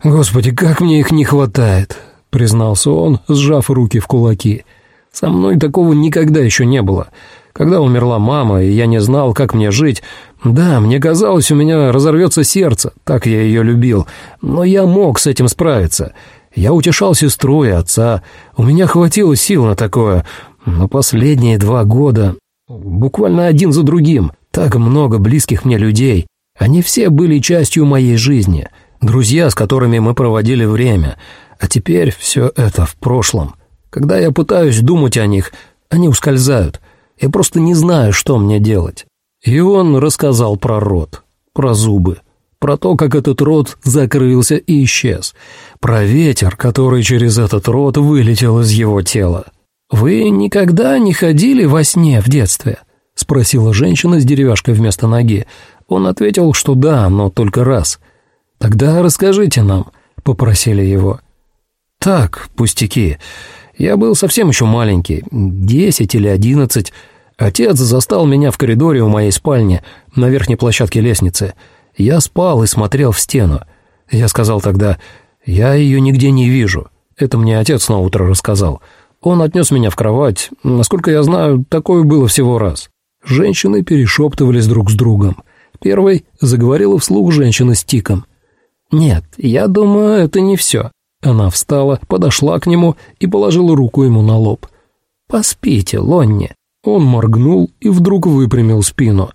Господи, как мне их не хватает, признался он, сжав руки в кулаки. Со мной такого никогда еще не было. Когда умерла мама, и я не знал, как мне жить, да, мне казалось, у меня разорвется сердце, так я ее любил, но я мог с этим справиться. Я утешал сестру и отца, у меня хватило сил на такое, но последние два года, буквально один за другим, так много близких мне людей, они все были частью моей жизни, друзья, с которыми мы проводили время, а теперь все это в прошлом. Когда я пытаюсь думать о них, они ускользают. Я просто не знаю, что мне делать». И он рассказал про рот, про зубы, про то, как этот рот закрылся и исчез, про ветер, который через этот рот вылетел из его тела. «Вы никогда не ходили во сне в детстве?» — спросила женщина с деревяшкой вместо ноги. Он ответил, что да, но только раз. «Тогда расскажите нам», — попросили его. «Так, пустяки. Я был совсем еще маленький, десять или одиннадцать. Отец застал меня в коридоре у моей спальни на верхней площадке лестницы. Я спал и смотрел в стену. Я сказал тогда, я ее нигде не вижу. Это мне отец на утро рассказал. Он отнес меня в кровать. Насколько я знаю, такое было всего раз. Женщины перешептывались друг с другом. Первой заговорила вслух женщина с тиком. «Нет, я думаю, это не все». Она встала, подошла к нему и положила руку ему на лоб. «Поспите, Лонни». Он моргнул и вдруг выпрямил спину.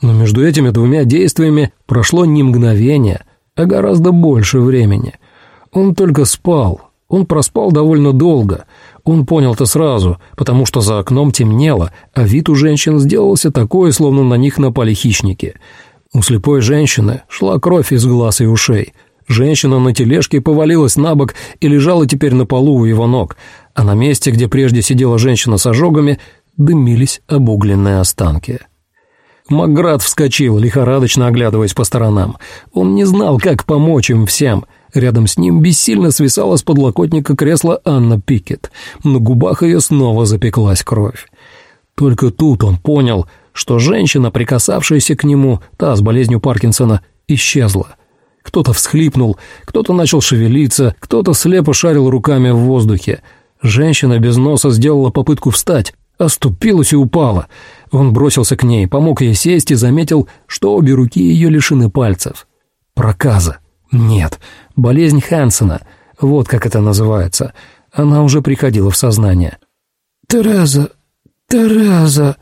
Но между этими двумя действиями прошло не мгновение, а гораздо больше времени. Он только спал. Он проспал довольно долго. Он понял это сразу, потому что за окном темнело, а вид у женщин сделался такой, словно на них напали хищники. У слепой женщины шла кровь из глаз и ушей. Женщина на тележке повалилась на бок и лежала теперь на полу у его ног, а на месте, где прежде сидела женщина с ожогами, дымились обугленные останки. Макград вскочил, лихорадочно оглядываясь по сторонам. Он не знал, как помочь им всем. Рядом с ним бессильно свисала с подлокотника кресла Анна Пикет. На губах ее снова запеклась кровь. Только тут он понял, что женщина, прикасавшаяся к нему, та с болезнью Паркинсона, исчезла. Кто-то всхлипнул, кто-то начал шевелиться, кто-то слепо шарил руками в воздухе. Женщина без носа сделала попытку встать, оступилась и упала. Он бросился к ней, помог ей сесть и заметил, что обе руки ее лишены пальцев. Проказа. Нет, болезнь Хансена. Вот как это называется. Она уже приходила в сознание. «Тереза, Тереза,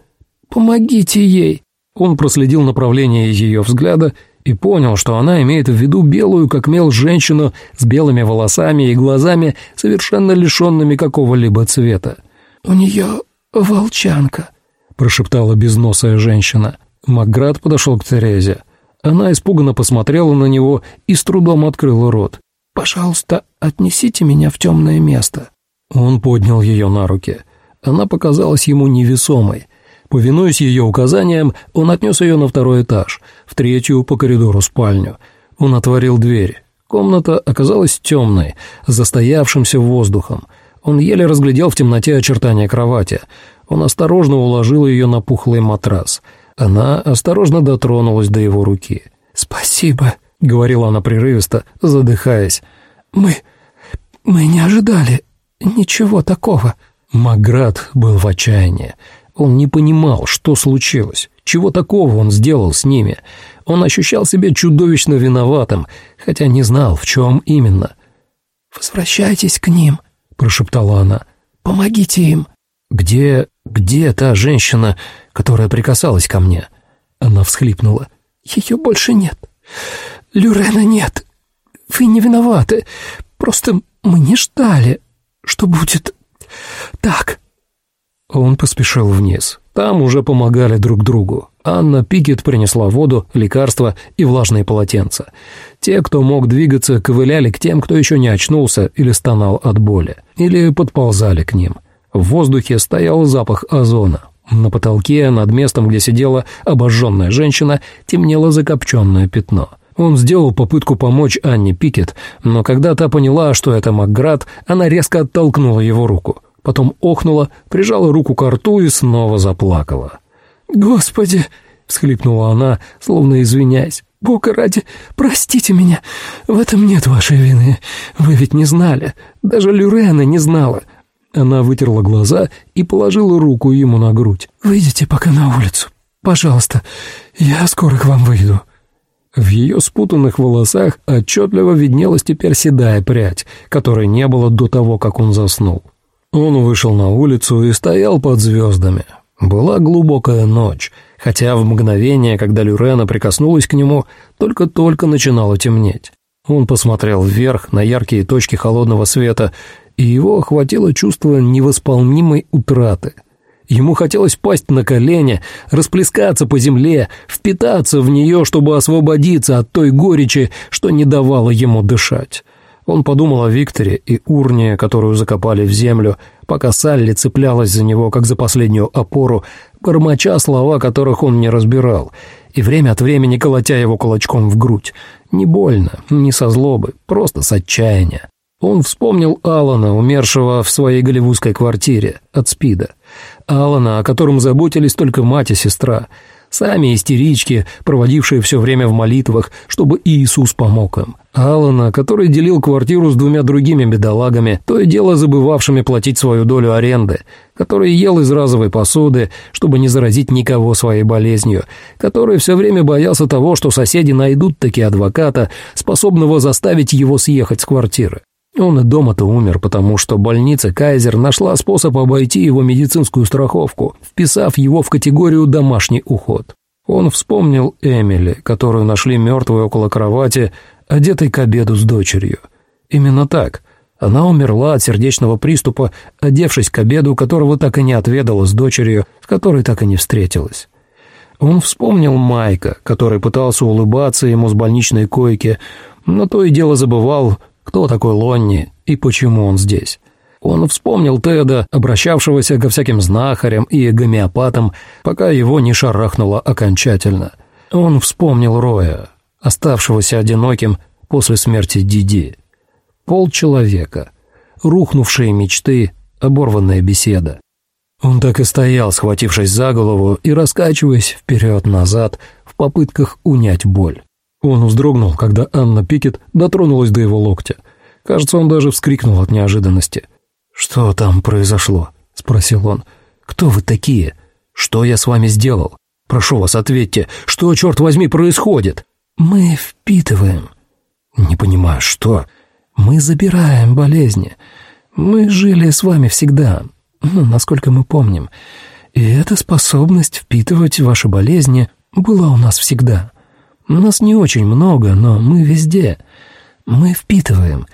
помогите ей!» Он проследил направление ее взгляда и понял, что она имеет в виду белую, как мел, женщину с белыми волосами и глазами, совершенно лишенными какого-либо цвета. «У нее волчанка», — прошептала безносая женщина. Макград подошел к Терезе. Она испуганно посмотрела на него и с трудом открыла рот. «Пожалуйста, отнесите меня в темное место». Он поднял ее на руки. Она показалась ему невесомой. Повинуясь ее указаниям, он отнес ее на второй этаж, в третью по коридору спальню. Он отворил дверь. Комната оказалась темной, застоявшимся воздухом. Он еле разглядел в темноте очертания кровати. Он осторожно уложил ее на пухлый матрас. Она осторожно дотронулась до его руки. «Спасибо», — говорила она прерывисто, задыхаясь. «Мы... мы не ожидали ничего такого». Маград был в отчаянии. Он не понимал, что случилось, чего такого он сделал с ними. Он ощущал себя чудовищно виноватым, хотя не знал, в чем именно. «Возвращайтесь к ним», — прошептала она. «Помогите им». «Где... где та женщина, которая прикасалась ко мне?» Она всхлипнула. «Ее больше нет. Люрена нет. Вы не виноваты. Просто мы не ждали, что будет так». Он поспешил вниз. Там уже помогали друг другу. Анна Пикет принесла воду, лекарства и влажные полотенца. Те, кто мог двигаться, ковыляли к тем, кто еще не очнулся или стонал от боли, или подползали к ним. В воздухе стоял запах озона. На потолке, над местом, где сидела обожженная женщина, темнело закопченное пятно. Он сделал попытку помочь Анне Пикет, но когда та поняла, что это Макград, она резко оттолкнула его руку – потом охнула, прижала руку к рту и снова заплакала. «Господи!» — всхлипнула она, словно извиняясь. «Бога ради, простите меня, в этом нет вашей вины. Вы ведь не знали, даже Люрена не знала». Она вытерла глаза и положила руку ему на грудь. «Выйдите пока на улицу, пожалуйста, я скоро к вам выйду». В ее спутанных волосах отчетливо виднелась теперь седая прядь, которой не было до того, как он заснул. Он вышел на улицу и стоял под звездами. Была глубокая ночь, хотя в мгновение, когда Люрена прикоснулась к нему, только-только начинало темнеть. Он посмотрел вверх на яркие точки холодного света, и его охватило чувство невосполнимой утраты. Ему хотелось пасть на колени, расплескаться по земле, впитаться в нее, чтобы освободиться от той горечи, что не давало ему дышать. Он подумал о Викторе и урне, которую закопали в землю, пока Салли цеплялась за него, как за последнюю опору, бормоча слова, которых он не разбирал, и время от времени колотя его кулачком в грудь. Не больно, не со злобы, просто с отчаяния. Он вспомнил Алана, умершего в своей голливудской квартире от СПИДа. Алана, о котором заботились только мать и сестра. Сами истерички, проводившие все время в молитвах, чтобы Иисус помог им. Алана, который делил квартиру с двумя другими бедолагами, то и дело забывавшими платить свою долю аренды, который ел из разовой посуды, чтобы не заразить никого своей болезнью, который все время боялся того, что соседи найдут таки адвоката, способного заставить его съехать с квартиры. Он и дома-то умер, потому что больница Кайзер нашла способ обойти его медицинскую страховку, вписав его в категорию «домашний уход». Он вспомнил Эмили, которую нашли мертвой около кровати, одетой к обеду с дочерью. Именно так. Она умерла от сердечного приступа, одевшись к обеду, которого так и не отведала с дочерью, с которой так и не встретилась. Он вспомнил Майка, который пытался улыбаться ему с больничной койки, но то и дело забывал, кто такой Лонни и почему он здесь. Он вспомнил Теда, обращавшегося ко всяким знахарям и гомеопатам, пока его не шарахнуло окончательно. Он вспомнил Роя, оставшегося одиноким после смерти Диди. Полчеловека, рухнувшие мечты, оборванная беседа. Он так и стоял, схватившись за голову и раскачиваясь вперед-назад в попытках унять боль. Он вздрогнул, когда Анна Пикет дотронулась до его локтя. Кажется, он даже вскрикнул от неожиданности. «Что там произошло?» — спросил он. «Кто вы такие? Что я с вами сделал? Прошу вас, ответьте, что, черт возьми, происходит?» «Мы впитываем». «Не понимаю, что?» «Мы забираем болезни. Мы жили с вами всегда, ну, насколько мы помним. И эта способность впитывать ваши болезни была у нас всегда». Нас не очень много, но мы везде. Мы впитываем.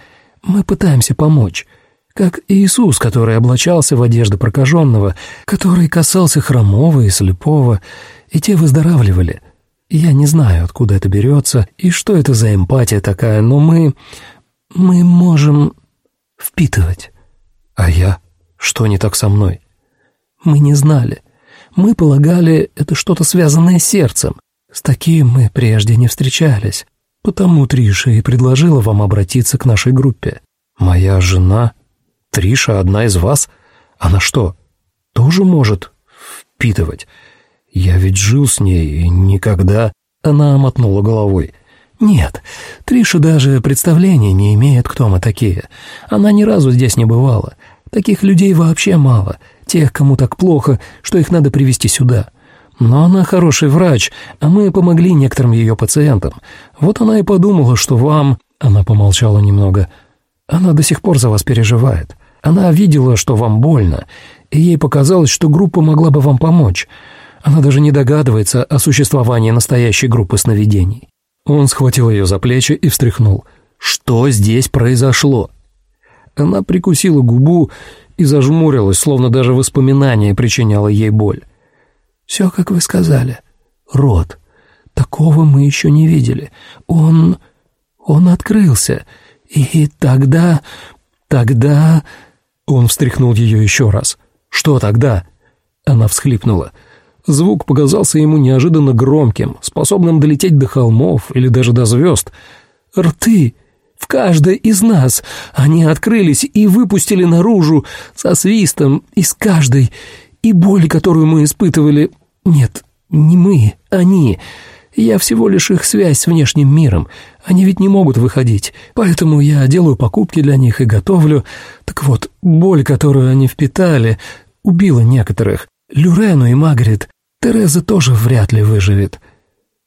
Мы пытаемся помочь. Как Иисус, который облачался в одежды прокаженного, который касался хромого и слепого, и те выздоравливали. Я не знаю, откуда это берется и что это за эмпатия такая, но мы... мы можем впитывать. А я? Что не так со мной? Мы не знали. Мы полагали, это что-то связанное с сердцем. С таким мы прежде не встречались, потому Триша и предложила вам обратиться к нашей группе. Моя жена, Триша, одна из вас, она что, тоже может впитывать? Я ведь жил с ней и никогда...» Она мотнула головой. «Нет, Триша даже представления не имеет, кто мы такие. Она ни разу здесь не бывала. Таких людей вообще мало. Тех, кому так плохо, что их надо привести сюда. Но она хороший врач, а мы помогли некоторым ее пациентам. Вот она и подумала, что вам...» Она помолчала немного. «Она до сих пор за вас переживает. Она видела, что вам больно, и ей показалось, что группа могла бы вам помочь. Она даже не догадывается о существовании настоящей группы сновидений». Он схватил ее за плечи и встряхнул. «Что здесь произошло?» Она прикусила губу и зажмурилась, словно даже воспоминание причиняло ей боль. «Все, как вы сказали. Рот. Такого мы еще не видели. Он... он открылся. И тогда... тогда...» Он встряхнул ее еще раз. «Что тогда?» Она всхлипнула. Звук показался ему неожиданно громким, способным долететь до холмов или даже до звезд. «Рты!» В каждой из нас они открылись и выпустили наружу со свистом из каждой, и боль, которую мы испытывали... Нет, не мы, они. Я всего лишь их связь с внешним миром. Они ведь не могут выходить, поэтому я делаю покупки для них и готовлю. Так вот, боль, которую они впитали, убила некоторых. Люрену и Магрит. Тереза тоже вряд ли выживет.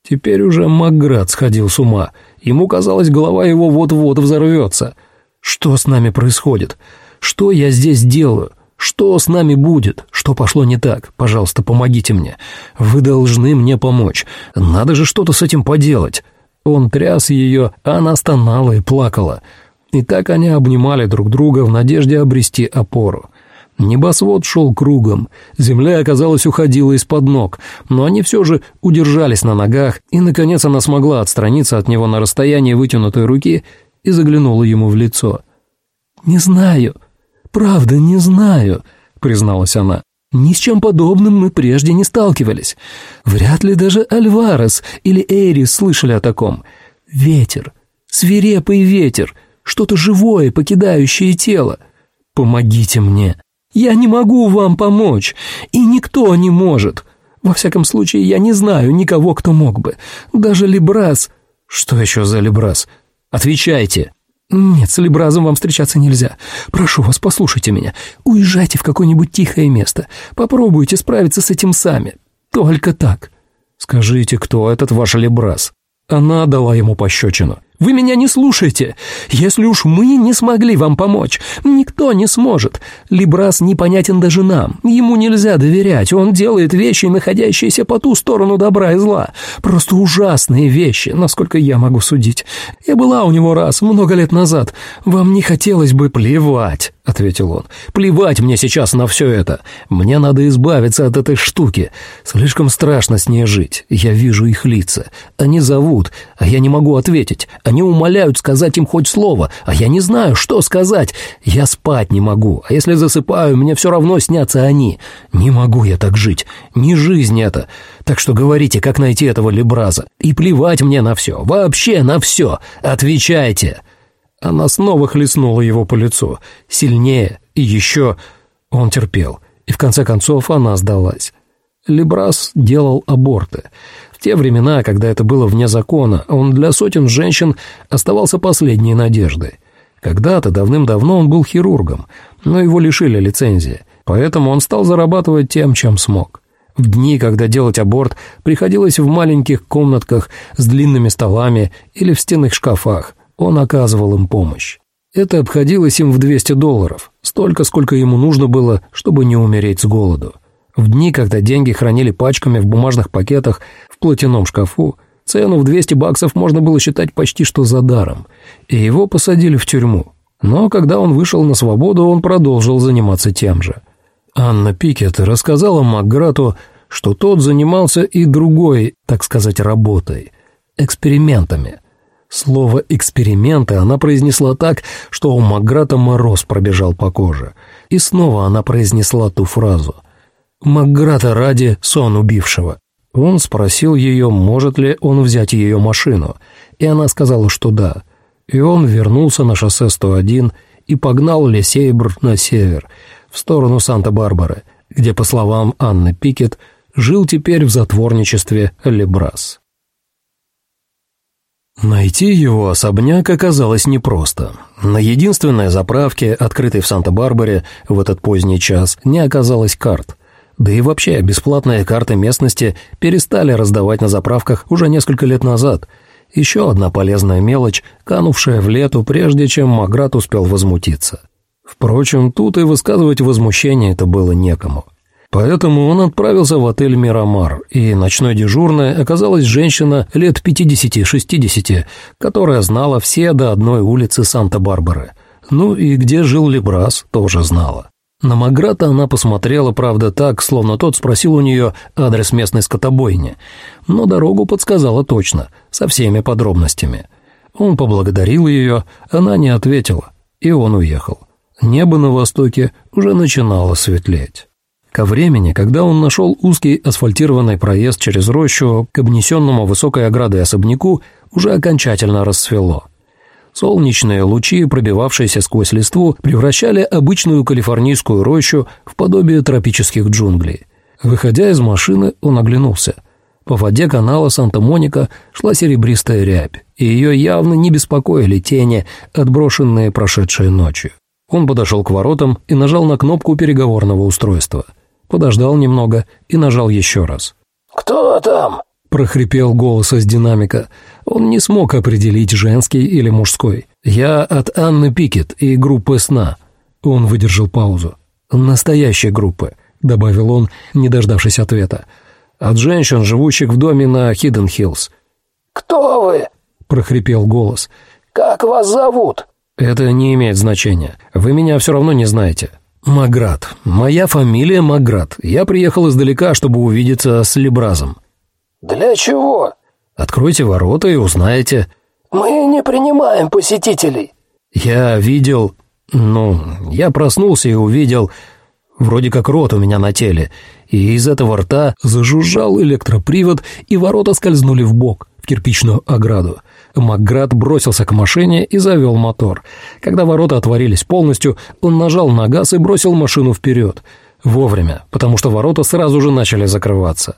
Теперь уже Макград сходил с ума. Ему казалось, голова его вот-вот взорвется. Что с нами происходит? Что я здесь делаю? Что с нами будет? Что пошло не так? Пожалуйста, помогите мне. Вы должны мне помочь. Надо же что-то с этим поделать». Он тряс ее, а она стонала и плакала. И так они обнимали друг друга в надежде обрести опору. Небосвод шел кругом, земля, оказалось, уходила из-под ног, но они все же удержались на ногах, и, наконец, она смогла отстраниться от него на расстоянии вытянутой руки и заглянула ему в лицо. «Не знаю, правда, не знаю», — призналась она. «Ни с чем подобным мы прежде не сталкивались. Вряд ли даже Альварес или Эйрис слышали о таком. Ветер, свирепый ветер, что-то живое, покидающее тело. Помогите мне». Я не могу вам помочь, и никто не может. Во всяком случае, я не знаю никого, кто мог бы. Даже Либрас... Что еще за Либрас? Отвечайте. Нет, с Либразом вам встречаться нельзя. Прошу вас, послушайте меня. Уезжайте в какое-нибудь тихое место. Попробуйте справиться с этим сами. Только так. Скажите, кто этот ваш Либрас? Она дала ему пощечину. Вы меня не слушаете. Если уж мы не смогли вам помочь, никто не сможет. Либрас непонятен даже нам. Ему нельзя доверять. Он делает вещи, находящиеся по ту сторону добра и зла. Просто ужасные вещи, насколько я могу судить. Я была у него раз, много лет назад. Вам не хотелось бы плевать, ответил он. Плевать мне сейчас на все это. Мне надо избавиться от этой штуки. Слишком страшно с ней жить. Я вижу их лица. Они зовут, а я не могу ответить. Они умоляют сказать им хоть слово, а я не знаю, что сказать. Я спать не могу, а если засыпаю, мне все равно снятся они. Не могу я так жить, не жизнь это. Так что говорите, как найти этого Лебраза. И плевать мне на все, вообще на все. Отвечайте». Она снова хлестнула его по лицу. Сильнее и еще... Он терпел. И в конце концов она сдалась. Лебрас делал аборты. В те времена, когда это было вне закона, он для сотен женщин оставался последней надеждой. Когда-то, давным-давно он был хирургом, но его лишили лицензии, поэтому он стал зарабатывать тем, чем смог. В дни, когда делать аборт, приходилось в маленьких комнатках с длинными столами или в стенных шкафах, он оказывал им помощь. Это обходилось им в 200 долларов, столько, сколько ему нужно было, чтобы не умереть с голоду. В дни, когда деньги хранили пачками в бумажных пакетах в платяном шкафу, цену в 200 баксов можно было считать почти что за даром, и его посадили в тюрьму. Но когда он вышел на свободу, он продолжил заниматься тем же. Анна Пикет рассказала Макграту, что тот занимался и другой, так сказать, работой – экспериментами. Слово «эксперименты» она произнесла так, что у Макграта мороз пробежал по коже. И снова она произнесла ту фразу – Макграта ради сон убившего. Он спросил ее, может ли он взять ее машину, и она сказала, что да. И он вернулся на шоссе 101 и погнал Лесейбр на север, в сторону Санта-Барбары, где, по словам Анны Пикет, жил теперь в затворничестве Лебрас. Найти его особняк оказалось непросто. На единственной заправке, открытой в Санта-Барбаре в этот поздний час, не оказалось карт. Да и вообще, бесплатные карты местности перестали раздавать на заправках уже несколько лет назад. Еще одна полезная мелочь, канувшая в лету, прежде чем Маград успел возмутиться. Впрочем, тут и высказывать возмущение это было некому. Поэтому он отправился в отель «Мирамар», и ночной дежурной оказалась женщина лет 50-60, которая знала все до одной улицы Санта-Барбары. Ну и где жил Лебрас, тоже знала. На Маграта она посмотрела, правда, так, словно тот спросил у нее адрес местной скотобойни, но дорогу подсказала точно, со всеми подробностями. Он поблагодарил ее, она не ответила, и он уехал. Небо на востоке уже начинало светлеть. Ко времени, когда он нашел узкий асфальтированный проезд через рощу к обнесенному высокой оградой особняку, уже окончательно рассвело. Солнечные лучи, пробивавшиеся сквозь листву, превращали обычную калифорнийскую рощу в подобие тропических джунглей. Выходя из машины, он оглянулся. По воде канала Санта-Моника шла серебристая рябь, и ее явно не беспокоили тени, отброшенные прошедшей ночью. Он подошел к воротам и нажал на кнопку переговорного устройства. Подождал немного и нажал еще раз. «Кто там?» — прохрипел голос из динамика. Он не смог определить, женский или мужской. «Я от Анны Пикет и группы сна». Он выдержал паузу. «Настоящей группы», — добавил он, не дождавшись ответа. «От женщин, живущих в доме на Хидден Хиллз». «Кто вы?» — прохрипел голос. «Как вас зовут?» «Это не имеет значения. Вы меня все равно не знаете». Маград. Моя фамилия Маград. Я приехал издалека, чтобы увидеться с Лебразом». «Для чего?» «Откройте ворота и узнаете». «Мы не принимаем посетителей». «Я видел... Ну, я проснулся и увидел... Вроде как рот у меня на теле, и из этого рта зажужжал электропривод, и ворота скользнули в бок, в кирпичную ограду. Макград бросился к машине и завел мотор. Когда ворота отворились полностью, он нажал на газ и бросил машину вперед. Вовремя, потому что ворота сразу же начали закрываться.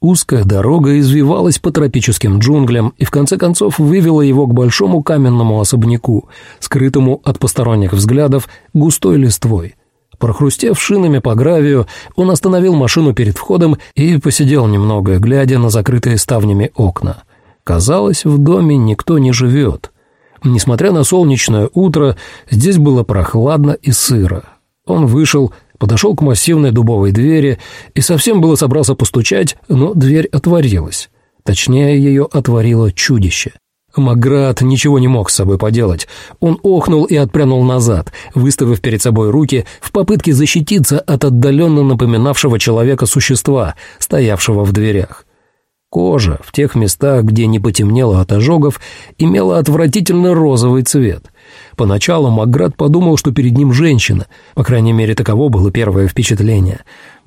Узкая дорога извивалась по тропическим джунглям и в конце концов вывела его к большому каменному особняку, скрытому от посторонних взглядов густой листвой. Прохрустев шинами по гравию, он остановил машину перед входом и посидел немного, глядя на закрытые ставнями окна. Казалось, в доме никто не живет. Несмотря на солнечное утро, здесь было прохладно и сыро. Он вышел, подошел к массивной дубовой двери и совсем было собрался постучать, но дверь отворилась. Точнее, ее отворило чудище. Маград ничего не мог с собой поделать. Он охнул и отпрянул назад, выставив перед собой руки в попытке защититься от отдаленно напоминавшего человека существа, стоявшего в дверях. Кожа в тех местах, где не потемнело от ожогов, имела отвратительно розовый цвет. Поначалу Маград подумал, что перед ним женщина, по крайней мере, таково было первое впечатление.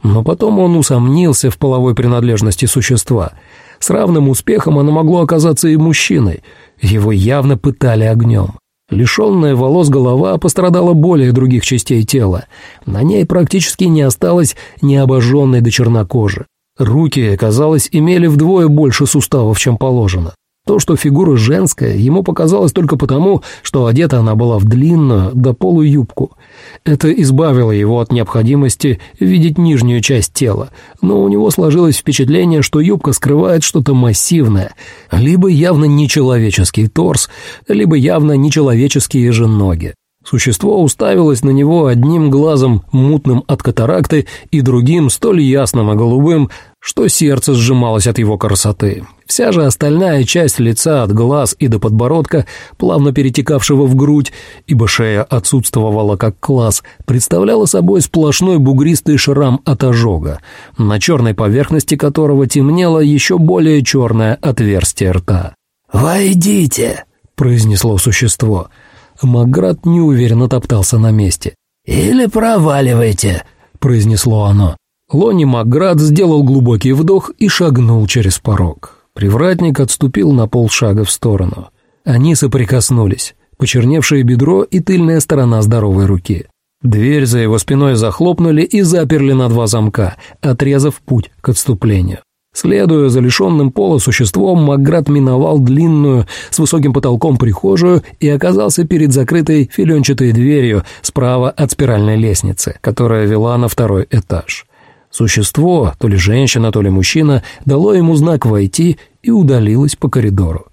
Но потом он усомнился в половой принадлежности существа — с равным успехом оно могло оказаться и мужчиной. Его явно пытали огнем. Лишенная волос голова пострадала более других частей тела. На ней практически не осталось ни обожженной до чернокожи. Руки, казалось, имели вдвое больше суставов, чем положено. То, что фигура женская, ему показалось только потому, что одета она была в длинную до полу юбку. Это избавило его от необходимости видеть нижнюю часть тела, но у него сложилось впечатление, что юбка скрывает что-то массивное, либо явно нечеловеческий торс, либо явно нечеловеческие же ноги. Существо уставилось на него одним глазом, мутным от катаракты, и другим, столь ясным и голубым, что сердце сжималось от его красоты. Вся же остальная часть лица от глаз и до подбородка, плавно перетекавшего в грудь, ибо шея отсутствовала как класс, представляла собой сплошной бугристый шрам от ожога, на черной поверхности которого темнело еще более черное отверстие рта. «Войдите!» — произнесло существо — Маград неуверенно топтался на месте. «Или проваливайте», — произнесло оно. Лони Маград сделал глубокий вдох и шагнул через порог. Привратник отступил на полшага в сторону. Они соприкоснулись, почерневшее бедро и тыльная сторона здоровой руки. Дверь за его спиной захлопнули и заперли на два замка, отрезав путь к отступлению. Следуя за лишенным пола существом, Макград миновал длинную с высоким потолком прихожую и оказался перед закрытой филенчатой дверью справа от спиральной лестницы, которая вела на второй этаж. Существо, то ли женщина, то ли мужчина, дало ему знак войти и удалилось по коридору.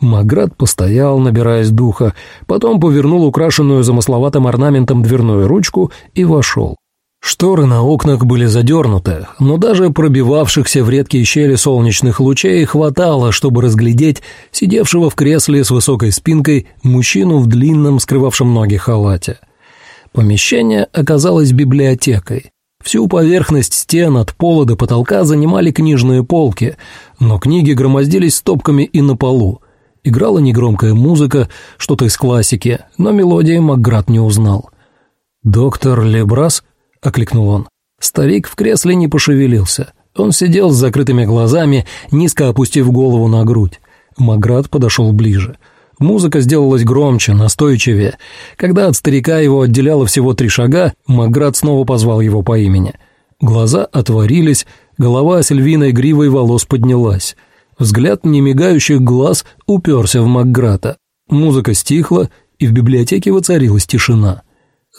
Маград постоял, набираясь духа, потом повернул украшенную замысловатым орнаментом дверную ручку и вошел. Шторы на окнах были задернуты, но даже пробивавшихся в редкие щели солнечных лучей хватало, чтобы разглядеть сидевшего в кресле с высокой спинкой мужчину в длинном, скрывавшем ноги халате. Помещение оказалось библиотекой. Всю поверхность стен от пола до потолка занимали книжные полки, но книги громоздились стопками и на полу. Играла негромкая музыка, что-то из классики, но мелодии Макград не узнал. «Доктор Лебрас?» — окликнул он. Старик в кресле не пошевелился. Он сидел с закрытыми глазами, низко опустив голову на грудь. Маград подошел ближе. Музыка сделалась громче, настойчивее. Когда от старика его отделяло всего три шага, Маград снова позвал его по имени. Глаза отворились, голова с львиной гривой волос поднялась. Взгляд немигающих глаз уперся в Макграта. Музыка стихла, и в библиотеке воцарилась тишина.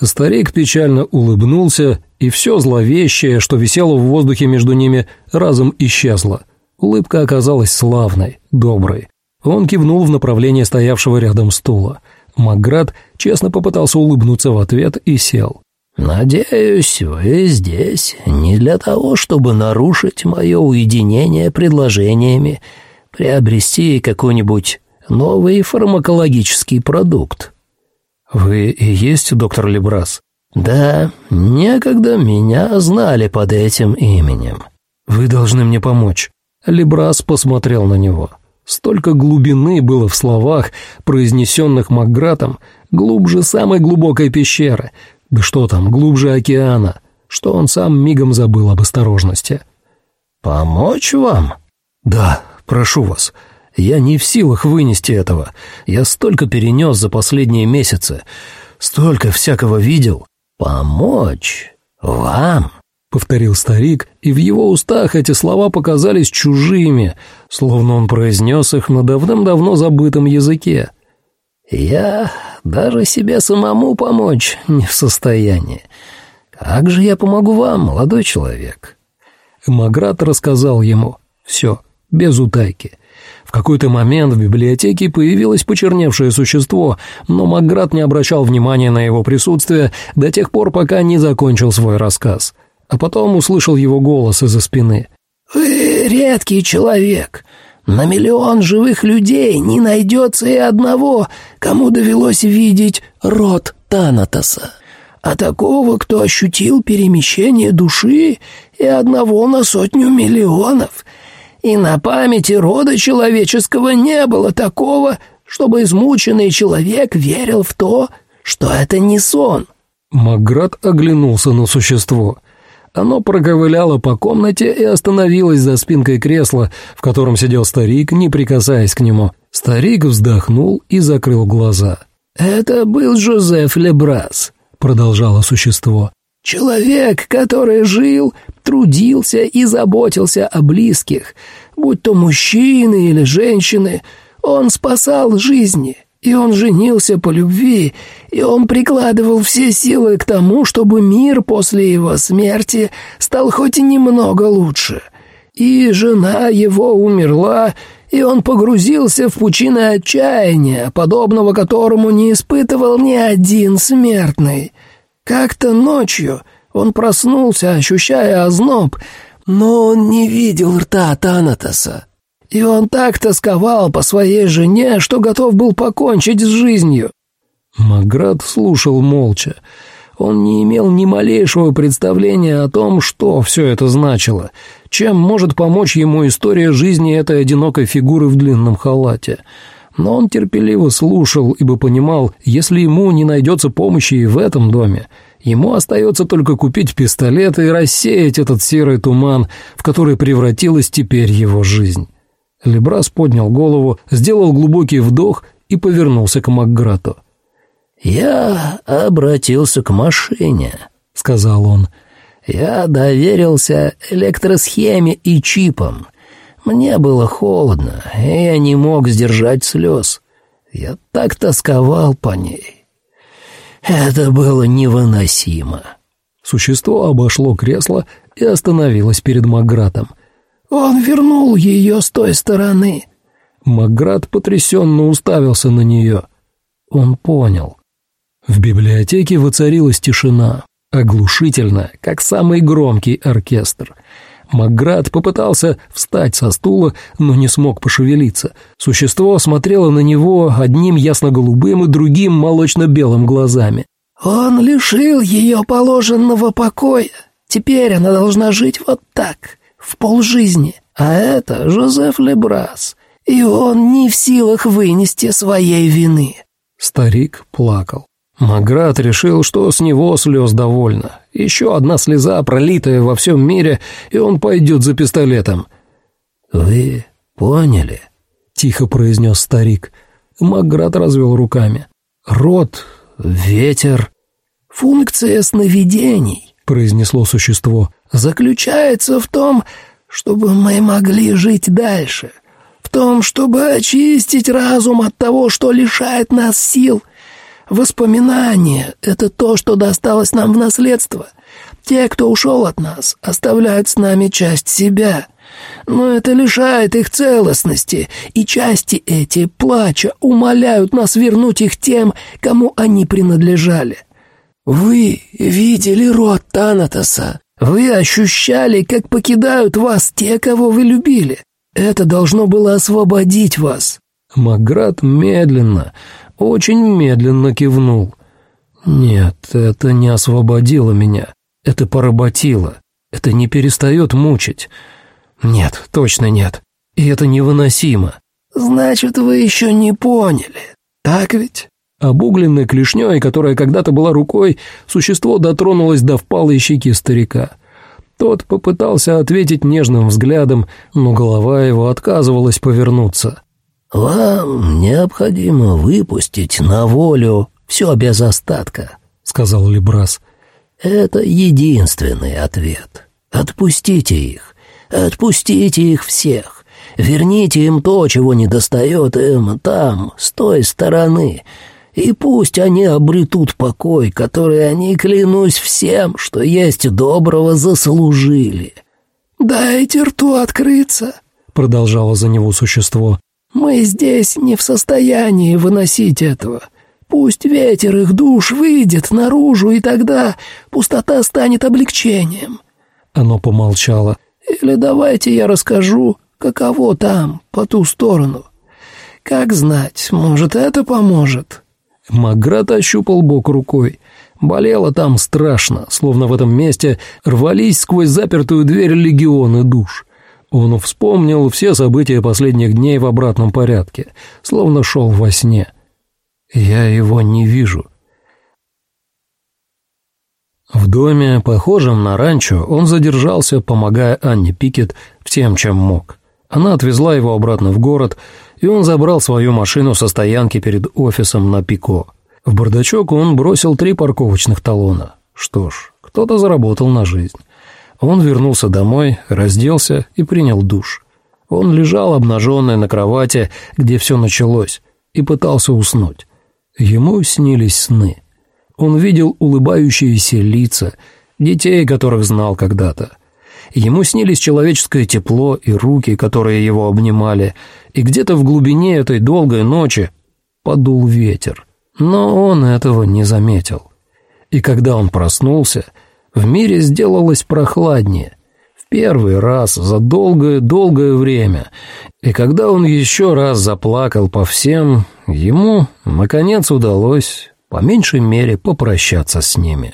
Старик печально улыбнулся, и все зловещее, что висело в воздухе между ними, разом исчезло. Улыбка оказалась славной, доброй. Он кивнул в направлении стоявшего рядом стула. Макград честно попытался улыбнуться в ответ и сел. «Надеюсь, вы здесь не для того, чтобы нарушить мое уединение предложениями, приобрести какой-нибудь новый фармакологический продукт. «Вы и есть доктор Лебрас?» «Да, некогда меня знали под этим именем». «Вы должны мне помочь». Лебрас посмотрел на него. Столько глубины было в словах, произнесенных Макгратом, глубже самой глубокой пещеры. Да что там, глубже океана, что он сам мигом забыл об осторожности. «Помочь вам?» «Да, прошу вас. Я не в силах вынести этого. Я столько перенес за последние месяцы, столько всякого видел». «Помочь вам?» повторил старик, и в его устах эти слова показались чужими, словно он произнес их на давным-давно забытом языке. «Я даже себе самому помочь не в состоянии. Как же я помогу вам, молодой человек?» Маград рассказал ему все, без утайки. В какой-то момент в библиотеке появилось почерневшее существо, но Маград не обращал внимания на его присутствие до тех пор, пока не закончил свой рассказ а потом услышал его голос из-за спины. «Вы редкий человек. На миллион живых людей не найдется и одного, кому довелось видеть род Танатоса. А такого, кто ощутил перемещение души, и одного на сотню миллионов. И на памяти рода человеческого не было такого, чтобы измученный человек верил в то, что это не сон». Маград оглянулся на существо — оно проковыляло по комнате и остановилось за спинкой кресла, в котором сидел старик, не прикасаясь к нему. Старик вздохнул и закрыл глаза. «Это был Жозеф Лебрас», — продолжало существо. «Человек, который жил, трудился и заботился о близких, будь то мужчины или женщины, он спасал жизни, и он женился по любви, и он прикладывал все силы к тому, чтобы мир после его смерти стал хоть и немного лучше. И жена его умерла, и он погрузился в пучины отчаяния, подобного которому не испытывал ни один смертный. Как-то ночью он проснулся, ощущая озноб, но он не видел рта Танатоса. И он так тосковал по своей жене, что готов был покончить с жизнью. Маград слушал молча. Он не имел ни малейшего представления о том, что все это значило, чем может помочь ему история жизни этой одинокой фигуры в длинном халате. Но он терпеливо слушал, ибо понимал, если ему не найдется помощи и в этом доме, ему остается только купить пистолет и рассеять этот серый туман, в который превратилась теперь его жизнь. Лебрас поднял голову, сделал глубокий вдох и повернулся к Макграту. «Я обратился к машине», — сказал он. «Я доверился электросхеме и чипам. Мне было холодно, и я не мог сдержать слез. Я так тосковал по ней. Это было невыносимо». Существо обошло кресло и остановилось перед Магратом — он вернул ее с той стороны». Маград потрясенно уставился на нее. Он понял. В библиотеке воцарилась тишина, оглушительная, как самый громкий оркестр. Маград попытался встать со стула, но не смог пошевелиться. Существо смотрело на него одним ясно-голубым и другим молочно-белым глазами. «Он лишил ее положенного покоя. Теперь она должна жить вот так, в полжизни, а это Жозеф Лебрас, и он не в силах вынести своей вины». Старик плакал. Маград решил, что с него слез довольно. Еще одна слеза, пролитая во всем мире, и он пойдет за пистолетом. «Вы поняли?» — тихо произнес старик. Маград развел руками. «Рот, ветер...» «Функция сновидений», — произнесло существо заключается в том, чтобы мы могли жить дальше, в том, чтобы очистить разум от того, что лишает нас сил. Воспоминания — это то, что досталось нам в наследство. Те, кто ушел от нас, оставляют с нами часть себя. Но это лишает их целостности, и части эти, плача, умоляют нас вернуть их тем, кому они принадлежали. Вы видели род Танатоса, вы ощущали, как покидают вас те, кого вы любили. Это должно было освободить вас». Маград медленно, очень медленно кивнул. Нет, это не освободило меня. Это поработило. Это не перестает мучить. Нет, точно нет. И это невыносимо. Значит, вы еще не поняли. Так ведь? Обугленной клешней, которая когда-то была рукой, существо дотронулось до впалой щеки старика. Тот попытался ответить нежным взглядом, но голова его отказывалась повернуться. «Вам необходимо выпустить на волю все без остатка», — сказал Лебрас. «Это единственный ответ. Отпустите их. Отпустите их всех. Верните им то, чего недостает им там, с той стороны, и пусть они обретут покой, который они, клянусь всем, что есть доброго, заслужили». «Дайте рту открыться», — продолжало за него существо. «Мы здесь не в состоянии выносить этого. Пусть ветер их душ выйдет наружу, и тогда пустота станет облегчением». Оно помолчало. «Или давайте я расскажу, каково там, по ту сторону. Как знать, может, это поможет». Маград ощупал бок рукой. Болело там страшно, словно в этом месте рвались сквозь запертую дверь легионы душ. Он вспомнил все события последних дней в обратном порядке, словно шел во сне. «Я его не вижу». В доме, похожем на ранчо, он задержался, помогая Анне Пикет всем, чем мог. Она отвезла его обратно в город, и он забрал свою машину со стоянки перед офисом на Пико. В бардачок он бросил три парковочных талона. Что ж, кто-то заработал на жизнь. Он вернулся домой, разделся и принял душ. Он лежал обнаженный на кровати, где все началось, и пытался уснуть. Ему снились сны. Он видел улыбающиеся лица, детей, которых знал когда-то. Ему снились человеческое тепло и руки, которые его обнимали, и где-то в глубине этой долгой ночи подул ветер. Но он этого не заметил. И когда он проснулся, в мире сделалось прохладнее. В первый раз за долгое-долгое время. И когда он еще раз заплакал по всем, ему, наконец, удалось по меньшей мере попрощаться с ними».